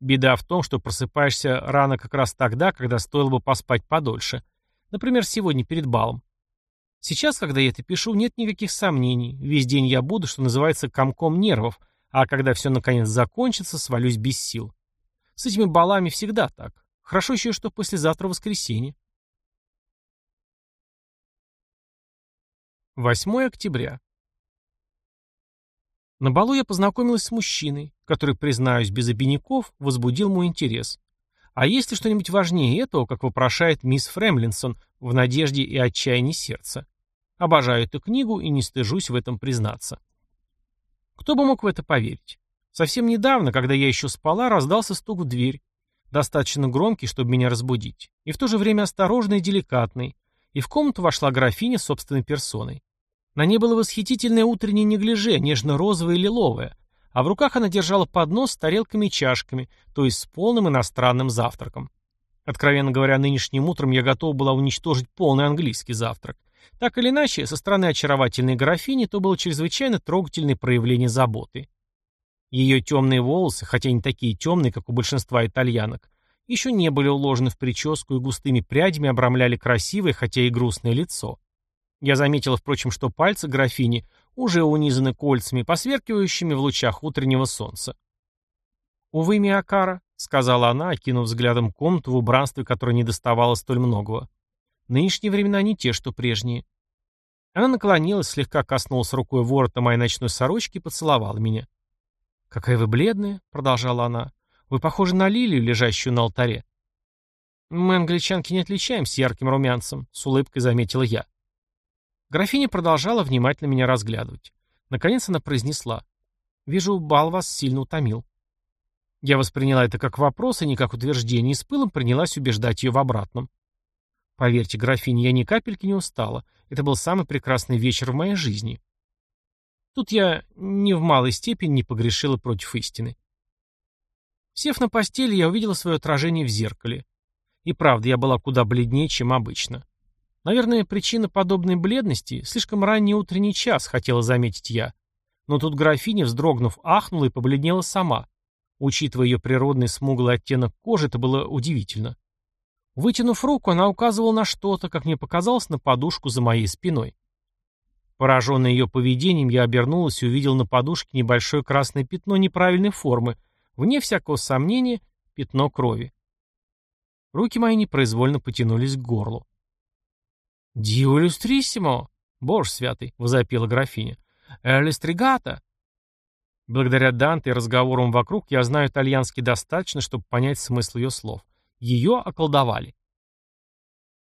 Беда в том, что просыпаешься рано как раз тогда, когда стоило бы поспать подольше. Например, сегодня перед балом. Сейчас, когда я это пишу, нет никаких сомнений. Весь день я буду, что называется, комком нервов, а когда все наконец закончится, свалюсь без сил. С этими балами всегда так. Хорошо еще, что послезавтра воскресенье. 8 октября. На балу я познакомилась с мужчиной, который, признаюсь, без обиняков, возбудил мой интерес. А есть ли что-нибудь важнее этого, как вопрошает мисс Фремлинсон в «Надежде и отчаянии сердца»? Обожаю эту книгу и не стыжусь в этом признаться. Кто бы мог в это поверить? Совсем недавно, когда я еще спала, раздался стук в дверь. Достаточно громкий, чтобы меня разбудить. И в то же время осторожный и деликатный. И в комнату вошла графиня собственной персоной. На ней было восхитительное утреннее неглиже, нежно-розовое и лиловое, а в руках она держала поднос с тарелками и чашками, то есть с полным иностранным завтраком. Откровенно говоря, нынешним утром я готова была уничтожить полный английский завтрак. Так или иначе, со стороны очаровательной графини то было чрезвычайно трогательное проявление заботы. Ее темные волосы, хотя не такие темные, как у большинства итальянок, еще не были уложены в прическу и густыми прядями обрамляли красивое, хотя и грустное лицо. Я заметила, впрочем, что пальцы графини уже унизаны кольцами, посверкивающими в лучах утреннего солнца. «Увы, Миакара», — сказала она, окинув взглядом комнату, в убранстве которой не доставало столь многого. Нынешние времена не те, что прежние. Она наклонилась, слегка коснулась рукой ворота моей ночной сорочки и поцеловала меня. «Какая вы бледная», — продолжала она. «Вы похожи на лилию, лежащую на алтаре». «Мы, англичанки, не отличаемся ярким румянцем», — с улыбкой заметила я. Графиня продолжала внимательно меня разглядывать. Наконец она произнесла. «Вижу, бал вас сильно утомил». Я восприняла это как вопрос, а не как утверждение, и с пылом принялась убеждать ее в обратном. Поверьте, графиня, я ни капельки не устала. Это был самый прекрасный вечер в моей жизни. Тут я ни в малой степени не погрешила против истины. Сев на постели, я увидела свое отражение в зеркале. И правда, я была куда бледнее, чем обычно. Наверное, причина подобной бледности — слишком ранний утренний час, хотела заметить я. Но тут графиня, вздрогнув, ахнула и побледнела сама. Учитывая ее природный смуглый оттенок кожи, это было удивительно. Вытянув руку, она указывала на что-то, как мне показалось, на подушку за моей спиной. Пораженный ее поведением, я обернулась и увидел на подушке небольшое красное пятно неправильной формы, вне всякого сомнения, пятно крови. Руки мои непроизвольно потянулись к горлу. «Дио иллюстриссимо!» «Боже святый!» — возопила графиня. «Элистригата!» Благодаря Данте и разговорам вокруг я знаю итальянский достаточно, чтобы понять смысл ее слов. Ее околдовали.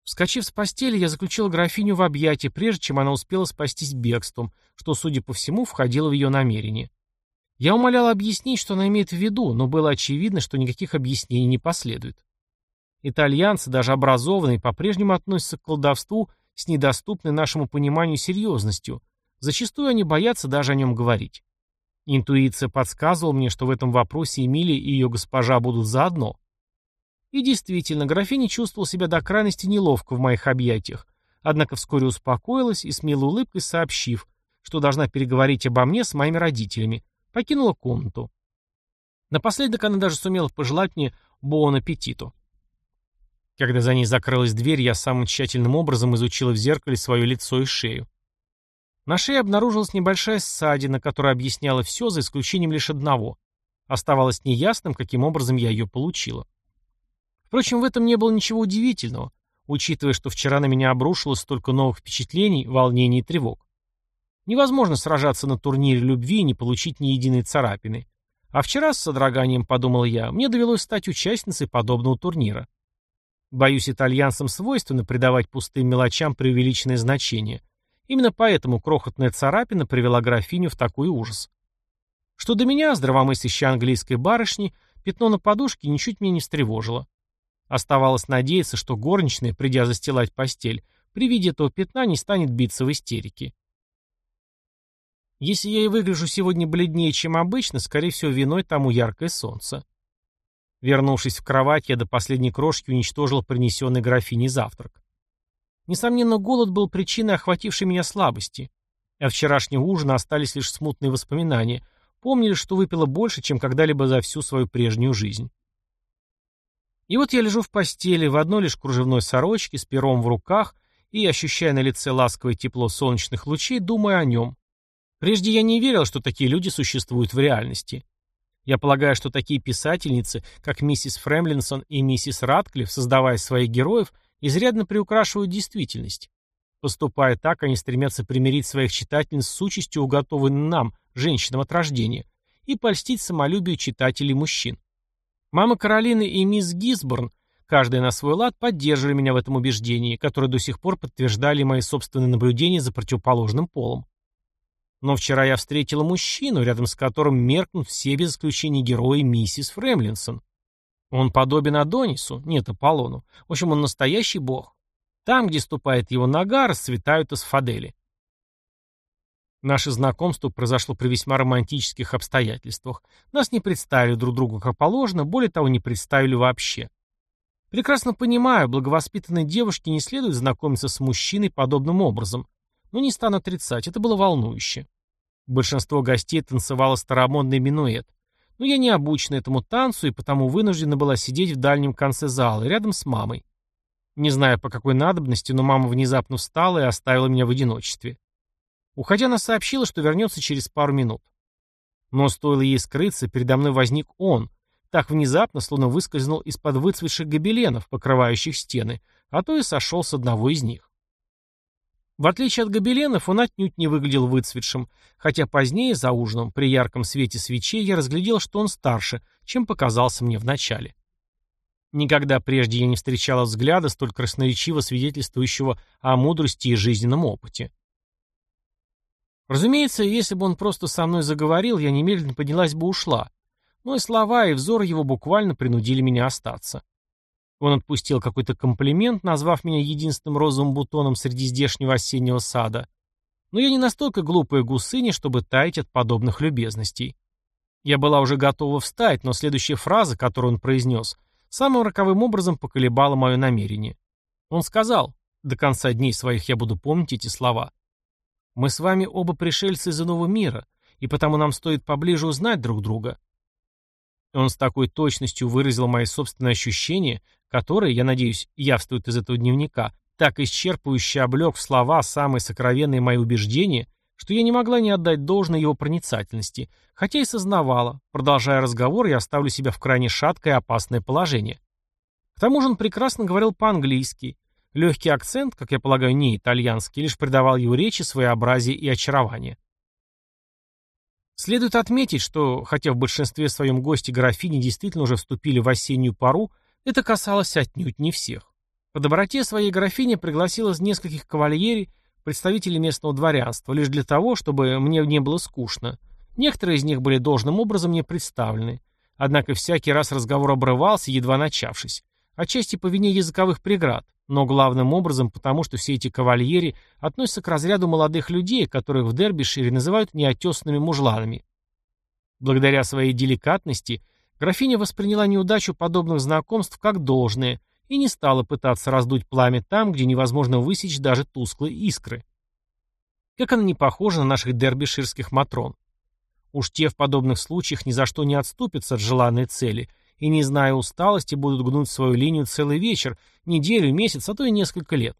Вскочив с постели, я заключил графиню в объятия, прежде чем она успела спастись бегством, что, судя по всему, входило в ее намерение. Я умолял объяснить, что она имеет в виду, но было очевидно, что никаких объяснений не последует. Итальянцы, даже образованные, по-прежнему относятся к колдовству с недоступной нашему пониманию серьезностью. Зачастую они боятся даже о нем говорить. Интуиция подсказывала мне, что в этом вопросе Эмилия и ее госпожа будут заодно. И действительно, графиня чувствовала себя до крайности неловко в моих объятиях, однако вскоре успокоилась и с милой улыбкой сообщив, что должна переговорить обо мне с моими родителями, покинула комнату. Напоследок она даже сумела пожелать мне «бон аппетиту». Когда за ней закрылась дверь, я самым тщательным образом изучила в зеркале свое лицо и шею. На шее обнаружилась небольшая ссадина, которая объясняла все, за исключением лишь одного. Оставалось неясным, каким образом я ее получила. Впрочем, в этом не было ничего удивительного. учитывая, что вчера на меня обрушилось столько новых впечатлений, волнений и тревог. Невозможно сражаться на турнире любви и не получить ни единой царапины. А вчера, с содроганием подумал я, мне довелось стать участницей подобного турнира. Боюсь, итальянцам свойственно придавать пустым мелочам преувеличенное значение. Именно поэтому крохотная царапина привела графиню в такой ужас. Что до меня, здравомыслящей английской барышни, пятно на подушке ничуть меня не встревожило. Оставалось надеяться, что горничная, придя застилать постель, при виде этого пятна не станет биться в истерике. Если я и выгляжу сегодня бледнее, чем обычно, скорее всего, виной тому яркое солнце. Вернувшись в кровать, я до последней крошки уничтожил принесенный графиней завтрак. Несомненно, голод был причиной охватившей меня слабости. От вчерашнего ужина остались лишь смутные воспоминания. Помнили, что выпила больше, чем когда-либо за всю свою прежнюю жизнь. И вот я лежу в постели, в одной лишь кружевной сорочке, с пером в руках и, ощущая на лице ласковое тепло солнечных лучей, думаю о нем. Прежде я не верил, что такие люди существуют в реальности. Я полагаю, что такие писательницы, как миссис Фремлинсон и миссис Ратклифф, создавая своих героев, изрядно приукрашивают действительность. Поступая так, они стремятся примирить своих читательниц с участью, уготованной нам, женщинам от рождения, и польстить самолюбию читателей мужчин. Мама Каролины и мисс Гисборн, каждая на свой лад, поддерживали меня в этом убеждении, которое до сих пор подтверждали мои собственные наблюдения за противоположным полом. Но вчера я встретила мужчину, рядом с которым меркнут все без исключения герои миссис Фремлинсон. Он подобен Адонису, нет, Аполлону. В общем, он настоящий бог. Там, где ступает его нога, расцветают асфадели. Наше знакомство произошло при весьма романтических обстоятельствах. Нас не представили друг другу как положено, более того, не представили вообще. Прекрасно понимаю, благовоспитанной девушке не следует знакомиться с мужчиной подобным образом. Но не стану отрицать, это было волнующе. Большинство гостей танцевало старомодный минуэт. Но я не обучена этому танцу и потому вынуждена была сидеть в дальнем конце зала, рядом с мамой. Не знаю по какой надобности, но мама внезапно встала и оставила меня в одиночестве. Уходя, она сообщила, что вернется через пару минут. Но стоило ей скрыться, передо мной возник он, так внезапно, словно выскользнул из-под выцветших гобеленов, покрывающих стены, а то и сошел с одного из них. В отличие от гобеленов, он отнюдь не выглядел выцветшим, хотя позднее, за ужином, при ярком свете свечей, я разглядел, что он старше, чем показался мне вначале. Никогда прежде я не встречала взгляда, столь красноречиво свидетельствующего о мудрости и жизненном опыте. Разумеется, если бы он просто со мной заговорил, я немедленно поднялась бы ушла, но и слова, и взор его буквально принудили меня остаться. Он отпустил какой-то комплимент, назвав меня единственным розовым бутоном среди здешнего осеннего сада. Но я не настолько глупая гусыня, чтобы таять от подобных любезностей. Я была уже готова встать, но следующая фраза, которую он произнес, самым роковым образом поколебала мое намерение. Он сказал, до конца дней своих я буду помнить эти слова. «Мы с вами оба пришельцы из иного мира, и потому нам стоит поближе узнать друг друга». Он с такой точностью выразил мои собственные ощущения, которые, я надеюсь, явствуют из этого дневника, так исчерпывающе облег в слова самые сокровенные мои убеждения, что я не могла не отдать должное его проницательности, хотя и сознавала, продолжая разговор, я оставлю себя в крайне шаткое и опасное положение. К тому же он прекрасно говорил по-английски. Легкий акцент, как я полагаю, не итальянский, лишь придавал его речи своеобразие и очарование. Следует отметить, что, хотя в большинстве своем гости графини действительно уже вступили в осеннюю пару, это касалось отнюдь не всех. По доброте своей графиня пригласила из нескольких кавальерий представителей местного дворянства, лишь для того, чтобы мне не было скучно. Некоторые из них были должным образом мне представлены. Однако всякий раз разговор обрывался, едва начавшись. Отчасти по вине языковых преград, но главным образом потому, что все эти кавальери относятся к разряду молодых людей, которых в Дербишире называют неотесанными мужланами. Благодаря своей деликатности – Графиня восприняла неудачу подобных знакомств как должное и не стала пытаться раздуть пламя там, где невозможно высечь даже тусклые искры. Как она не похожа на наших дербиширских матрон. Уж те в подобных случаях ни за что не отступятся от желанной цели и, не зная усталости, будут гнуть свою линию целый вечер, неделю, месяц, а то и несколько лет.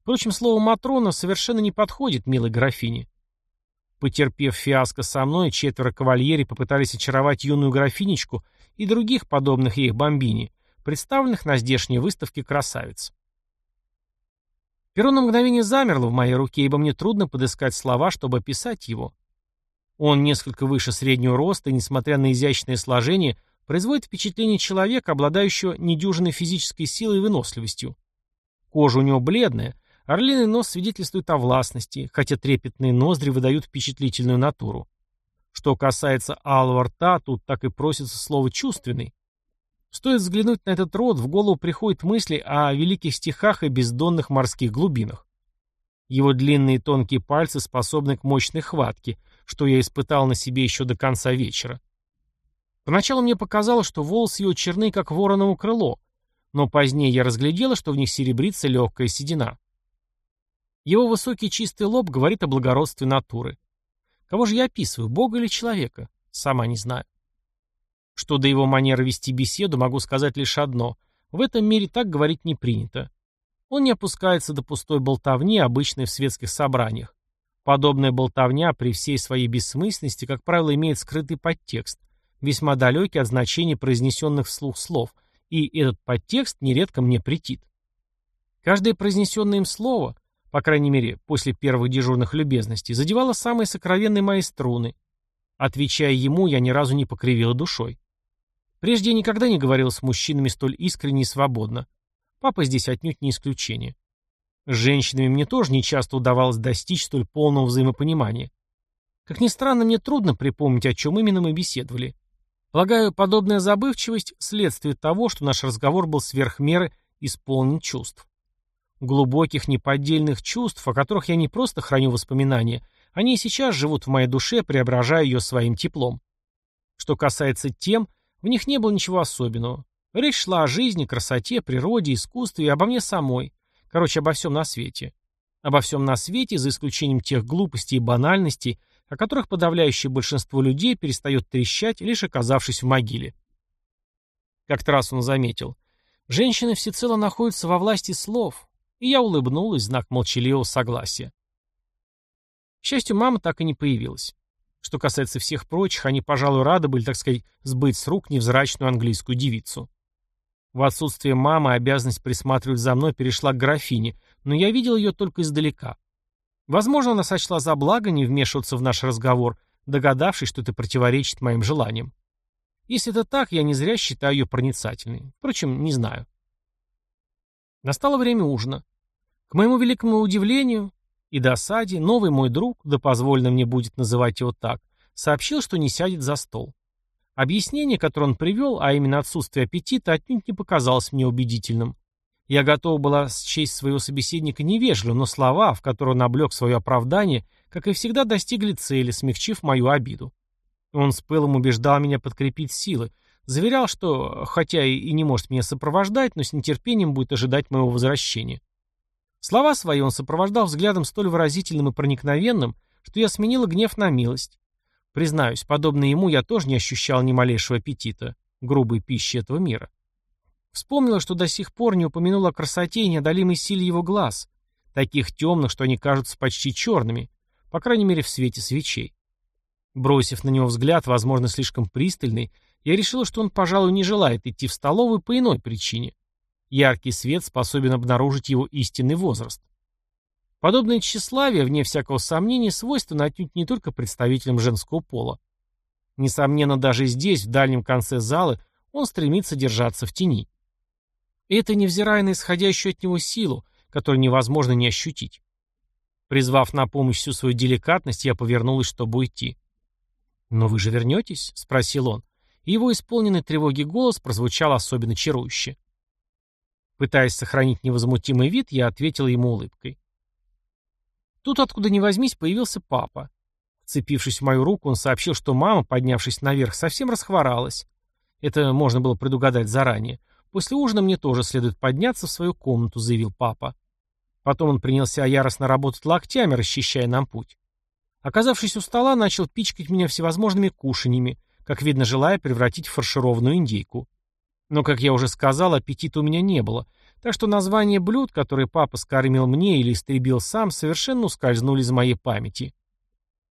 Впрочем, слово «матрона» совершенно не подходит милой графине. Потерпев фиаско со мной, четверо кавальери попытались очаровать юную графинечку и других подобных ей бомбини, представленных на здешней выставке красавиц. Перо на мгновение замерло в моей руке, ибо мне трудно подыскать слова, чтобы описать его. Он несколько выше среднего роста и, несмотря на изящное сложение, производит впечатление человека, обладающего недюжинной физической силой и выносливостью. Кожа у него бледная, орлиный нос свидетельствует о властности, хотя трепетные ноздри выдают впечатлительную натуру. Что касается алого рта, тут так и просится слово «чувственный». Стоит взглянуть на этот род, в голову приходят мысли о великих стихах и бездонных морских глубинах. Его длинные тонкие пальцы способны к мощной хватке, что я испытал на себе еще до конца вечера. Поначалу мне показалось, что волосы его черны, как вороново крыло, но позднее я разглядела, что в них серебрится легкая седина. Его высокий чистый лоб говорит о благородстве натуры. Кого же я описываю, бога или человека? Сама не знаю. Что до его манеры вести беседу, могу сказать лишь одно. В этом мире так говорить не принято. Он не опускается до пустой болтовни, обычной в светских собраниях. Подобная болтовня при всей своей бессмысленности, как правило, имеет скрытый подтекст, весьма далекий от значения произнесенных вслух слов, и этот подтекст нередко мне претит. Каждое произнесенное им слово, по крайней мере, после первых дежурных любезностей, задевало самые сокровенные мои струны. Отвечая ему, я ни разу не покривила душой. Прежде я никогда не говорил с мужчинами столь искренне и свободно. Папа здесь отнюдь не исключение. С женщинами мне тоже нечасто удавалось достичь столь полного взаимопонимания. Как ни странно, мне трудно припомнить, о чем именно мы беседовали. Полагаю, подобная забывчивость – следствие того, что наш разговор был сверх меры исполнен чувств. Глубоких, неподдельных чувств, о которых я не просто храню воспоминания, они и сейчас живут в моей душе, преображая ее своим теплом. Что касается тем, в них не было ничего особенного. Речь шла о жизни, красоте, природе, искусстве и обо мне самой. Короче, обо всем на свете. Обо всем на свете, за исключением тех глупостей и банальностей, о которых подавляющее большинство людей перестает трещать, лишь оказавшись в могиле. Как-то раз он заметил. Женщины всецело находятся во власти слов, и я улыбнулась, знак молчаливого согласия. К счастью, мама так и не появилась. Что касается всех прочих, они, пожалуй, рады были, так сказать, сбыть с рук невзрачную английскую девицу. В отсутствие мамы обязанность присматривать за мной перешла к графине, но я видел ее только издалека. Возможно, она сочла за благо не вмешиваться в наш разговор, догадавшись, что это противоречит моим желаниям. Если это так, я не зря считаю ее проницательной. Впрочем, не знаю. Настало время ужина. К моему великому удивлению и досаде, новый мой друг, да позволено мне будет называть его так, сообщил, что не сядет за стол. Объяснение, которое он привел, а именно отсутствие аппетита, отнюдь не показалось мне убедительным. Я готова была счесть своего собеседника невежливым, но слова, в которые он облег свое оправдание, как и всегда достигли цели, смягчив мою обиду. Он с пылом убеждал меня подкрепить силы, заверял, что, хотя и не может меня сопровождать, но с нетерпением будет ожидать моего возвращения. Слова свои он сопровождал взглядом столь выразительным и проникновенным, что я сменила гнев на милость. Признаюсь, подобно ему я тоже не ощущал ни малейшего аппетита, грубой пищи этого мира. Вспомнила, что до сих пор не упомянула о красоте и неодолимой силе его глаз, таких темных, что они кажутся почти черными, по крайней мере в свете свечей. Бросив на него взгляд, возможно, слишком пристальный, я решила, что он, пожалуй, не желает идти в столовую по иной причине. Яркий свет способен обнаружить его истинный возраст. Подобное тщеславие, вне всякого сомнения, свойственно отнюдь не только представителям женского пола. Несомненно, даже здесь, в дальнем конце зала, он стремится держаться в тени. Это невзирая на исходящую от него силу, которую невозможно не ощутить. Призвав на помощь всю свою деликатность, я повернулась, чтобы уйти. «Но вы же вернетесь?» — спросил он. И его исполненный тревоги голос прозвучал особенно чарующе. Пытаясь сохранить невозмутимый вид, я ответил ему улыбкой. Тут, откуда ни возьмись, появился папа. Вцепившись в мою руку, он сообщил, что мама, поднявшись наверх, совсем расхворалась. Это можно было предугадать заранее. После ужина мне тоже следует подняться в свою комнату, заявил папа. Потом он принялся яростно работать локтями, расчищая нам путь. Оказавшись у стола, начал пичкать меня всевозможными кушаньями, как видно, желая превратить в фаршированную индейку. Но, как я уже сказал, аппетита у меня не было, так что названия блюд, которые папа скормил мне или истребил сам, совершенно ускользнули из моей памяти.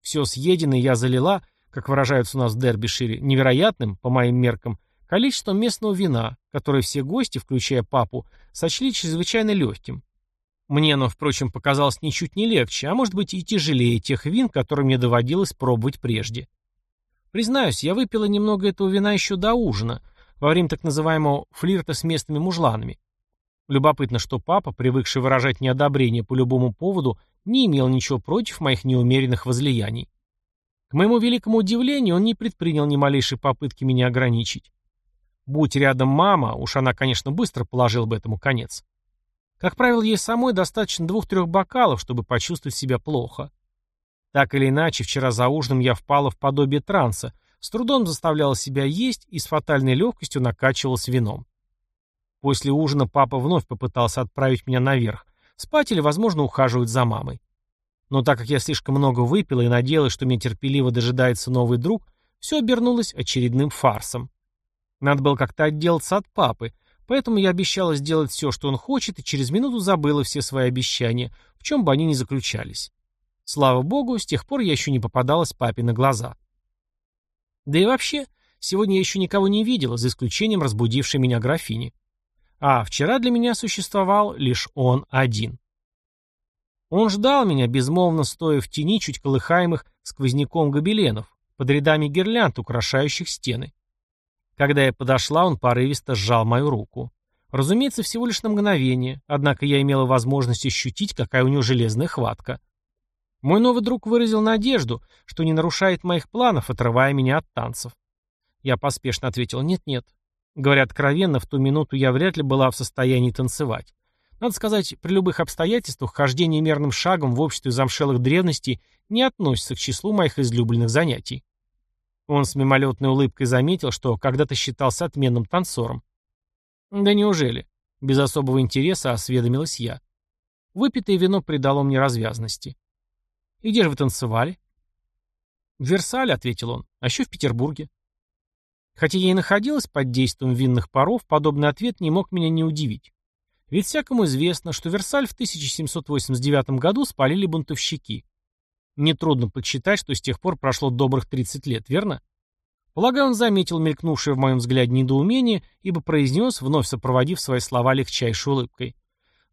Все съеденное я залила, как выражаются у нас в Дербишире, невероятным, по моим меркам, количеством местного вина, которое все гости, включая папу, сочли чрезвычайно легким. Мне оно, впрочем, показалось ничуть не легче, а может быть и тяжелее тех вин, которые мне доводилось пробовать прежде. Признаюсь, я выпила немного этого вина еще до ужина, во время так называемого флирта с местными мужланами. Любопытно, что папа, привыкший выражать неодобрение по любому поводу, не имел ничего против моих неумеренных возлияний. К моему великому удивлению, он не предпринял ни малейшей попытки меня ограничить. Будь рядом мама, уж она, конечно, быстро положила бы этому конец. Как правило, ей самой достаточно двух-трех бокалов, чтобы почувствовать себя плохо. Так или иначе, вчера за ужином я впала в подобие транса, с трудом заставляла себя есть и с фатальной легкостью накачивалась вином. После ужина папа вновь попытался отправить меня наверх, спать или, возможно, ухаживать за мамой. Но так как я слишком много выпила и надеялась, что меня терпеливо дожидается новый друг, все обернулось очередным фарсом. Надо было как-то отделаться от папы, поэтому я обещала сделать все, что он хочет, и через минуту забыла все свои обещания, в чем бы они ни заключались. Слава богу, с тех пор я еще не попадалась папе на глаза. Да и вообще, сегодня я еще никого не видела, за исключением разбудившей меня графини. А вчера для меня существовал лишь он один. Он ждал меня, безмолвно стоя в тени чуть колыхаемых сквозняком гобеленов, под рядами гирлянд, украшающих стены. Когда я подошла, он порывисто сжал мою руку. Разумеется, всего лишь на мгновение, однако я имела возможность ощутить, какая у него железная хватка. Мой новый друг выразил надежду, что не нарушает моих планов, отрывая меня от танцев. Я поспешно ответил «нет-нет, Говоря откровенно, в ту минуту я вряд ли была в состоянии танцевать. Надо сказать, при любых обстоятельствах хождение мерным шагом в обществе замшелых древностей не относится к числу моих излюбленных занятий. Он с мимолетной улыбкой заметил, что когда-то считался отменным танцором. «Да неужели?» — без особого интереса осведомилась я. Выпитое вино придало мне развязности. «И где же вы танцевали?» «В Версале», — ответил он, — «а еще в Петербурге». Хотя я и находилась под действием винных паров, подобный ответ не мог меня не удивить. Ведь всякому известно, что Версаль в 1789 году спалили бунтовщики. Нетрудно подсчитать, что с тех пор прошло добрых 30 лет, верно? Полагаю, он заметил мелькнувшее в моем взгляде недоумение, ибо произнес, вновь сопроводив свои слова легчайшей улыбкой.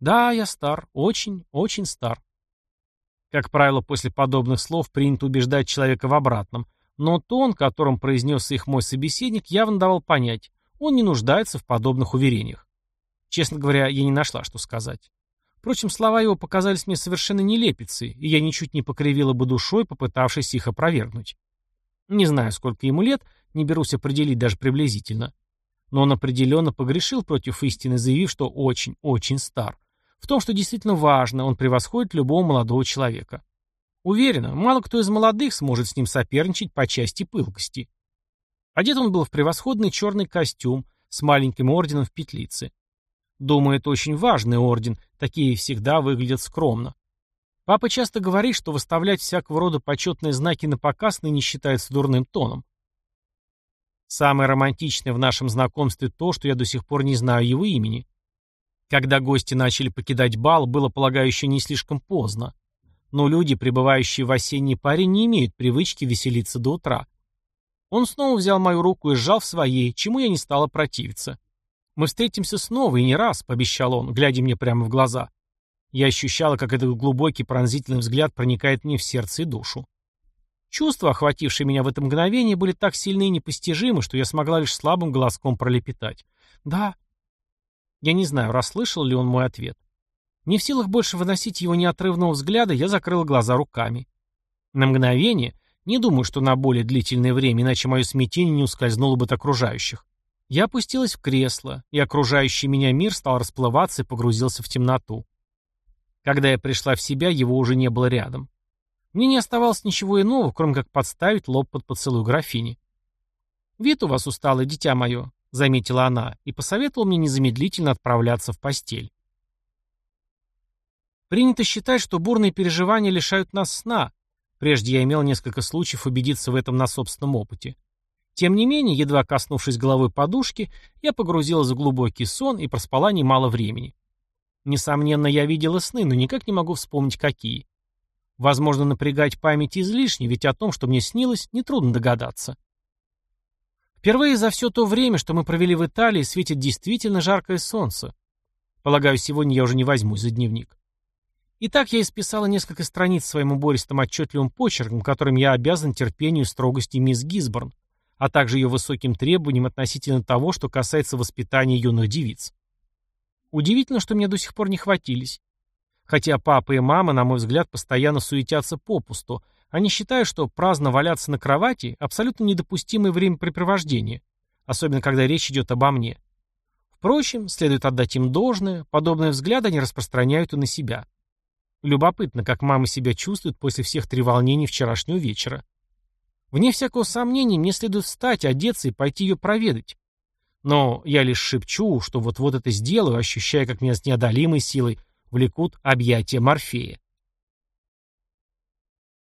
«Да, я стар, очень, очень стар». Как правило, после подобных слов принято убеждать человека в обратном, но тон, которым произнес их мой собеседник, явно давал понять, он не нуждается в подобных уверениях. Честно говоря, я не нашла, что сказать. Впрочем, слова его показались мне совершенно нелепицей, и я ничуть не покривила бы душой, попытавшись их опровергнуть. Не знаю, сколько ему лет, не берусь определить даже приблизительно. Но он определенно погрешил против истины, заявив, что очень, очень стар. В том, что действительно важно, он превосходит любого молодого человека. Уверена, мало кто из молодых сможет с ним соперничать по части пылкости. Одет он был в превосходный черный костюм с маленьким орденом в петлице. Думаю, это очень важный орден, такие всегда выглядят скромно. Папа часто говорит, что выставлять всякого рода почетные знаки на показ ныне считается дурным тоном. Самое романтичное в нашем знакомстве то, что я до сих пор не знаю его имени. Когда гости начали покидать бал, было, полагаю, еще не слишком поздно но люди, пребывающие в осенней паре, не имеют привычки веселиться до утра. Он снова взял мою руку и сжал в своей, чему я не стала противиться. «Мы встретимся снова, и не раз», — пообещал он, глядя мне прямо в глаза. Я ощущала, как этот глубокий пронзительный взгляд проникает мне в сердце и душу. Чувства, охватившие меня в это мгновение, были так сильны и непостижимы, что я смогла лишь слабым голоском пролепетать. «Да». Я не знаю, расслышал ли он мой ответ. Не в силах больше выносить его неотрывного взгляда, я закрыл глаза руками. На мгновение, не думаю, что на более длительное время, иначе мое смятение не ускользнуло бы от окружающих. Я опустилась в кресло, и окружающий меня мир стал расплываться и погрузился в темноту. Когда я пришла в себя, его уже не было рядом. Мне не оставалось ничего иного, кроме как подставить лоб под поцелуй графини. «Вид у вас усталый, дитя мое», — заметила она, и посоветовала мне незамедлительно отправляться в постель. Принято считать, что бурные переживания лишают нас сна. Прежде я имел несколько случаев убедиться в этом на собственном опыте. Тем не менее, едва коснувшись головой подушки, я погрузилась в глубокий сон и проспала немало времени. Несомненно, я видела сны, но никак не могу вспомнить, какие. Возможно, напрягать память излишне, ведь о том, что мне снилось, нетрудно догадаться. Впервые за все то время, что мы провели в Италии, светит действительно жаркое солнце. Полагаю, сегодня я уже не возьмусь за дневник. И так я исписала несколько страниц своим убористым отчетливым почерком, которым я обязан терпению и строгости мисс Гизборн, а также ее высоким требованиям относительно того, что касается воспитания юных девиц. Удивительно, что мне до сих пор не хватились. Хотя папа и мама, на мой взгляд, постоянно суетятся попусту, они считают, что праздно валяться на кровати – абсолютно недопустимое времяпрепровождение, особенно когда речь идет обо мне. Впрочем, следует отдать им должное, подобные взгляды они распространяют и на себя. Любопытно, как мама себя чувствует после всех треволнений вчерашнего вечера. Вне всякого сомнения, мне следует встать, одеться и пойти ее проведать. Но я лишь шепчу, что вот-вот это сделаю, ощущая, как меня с неодолимой силой влекут объятия Морфея.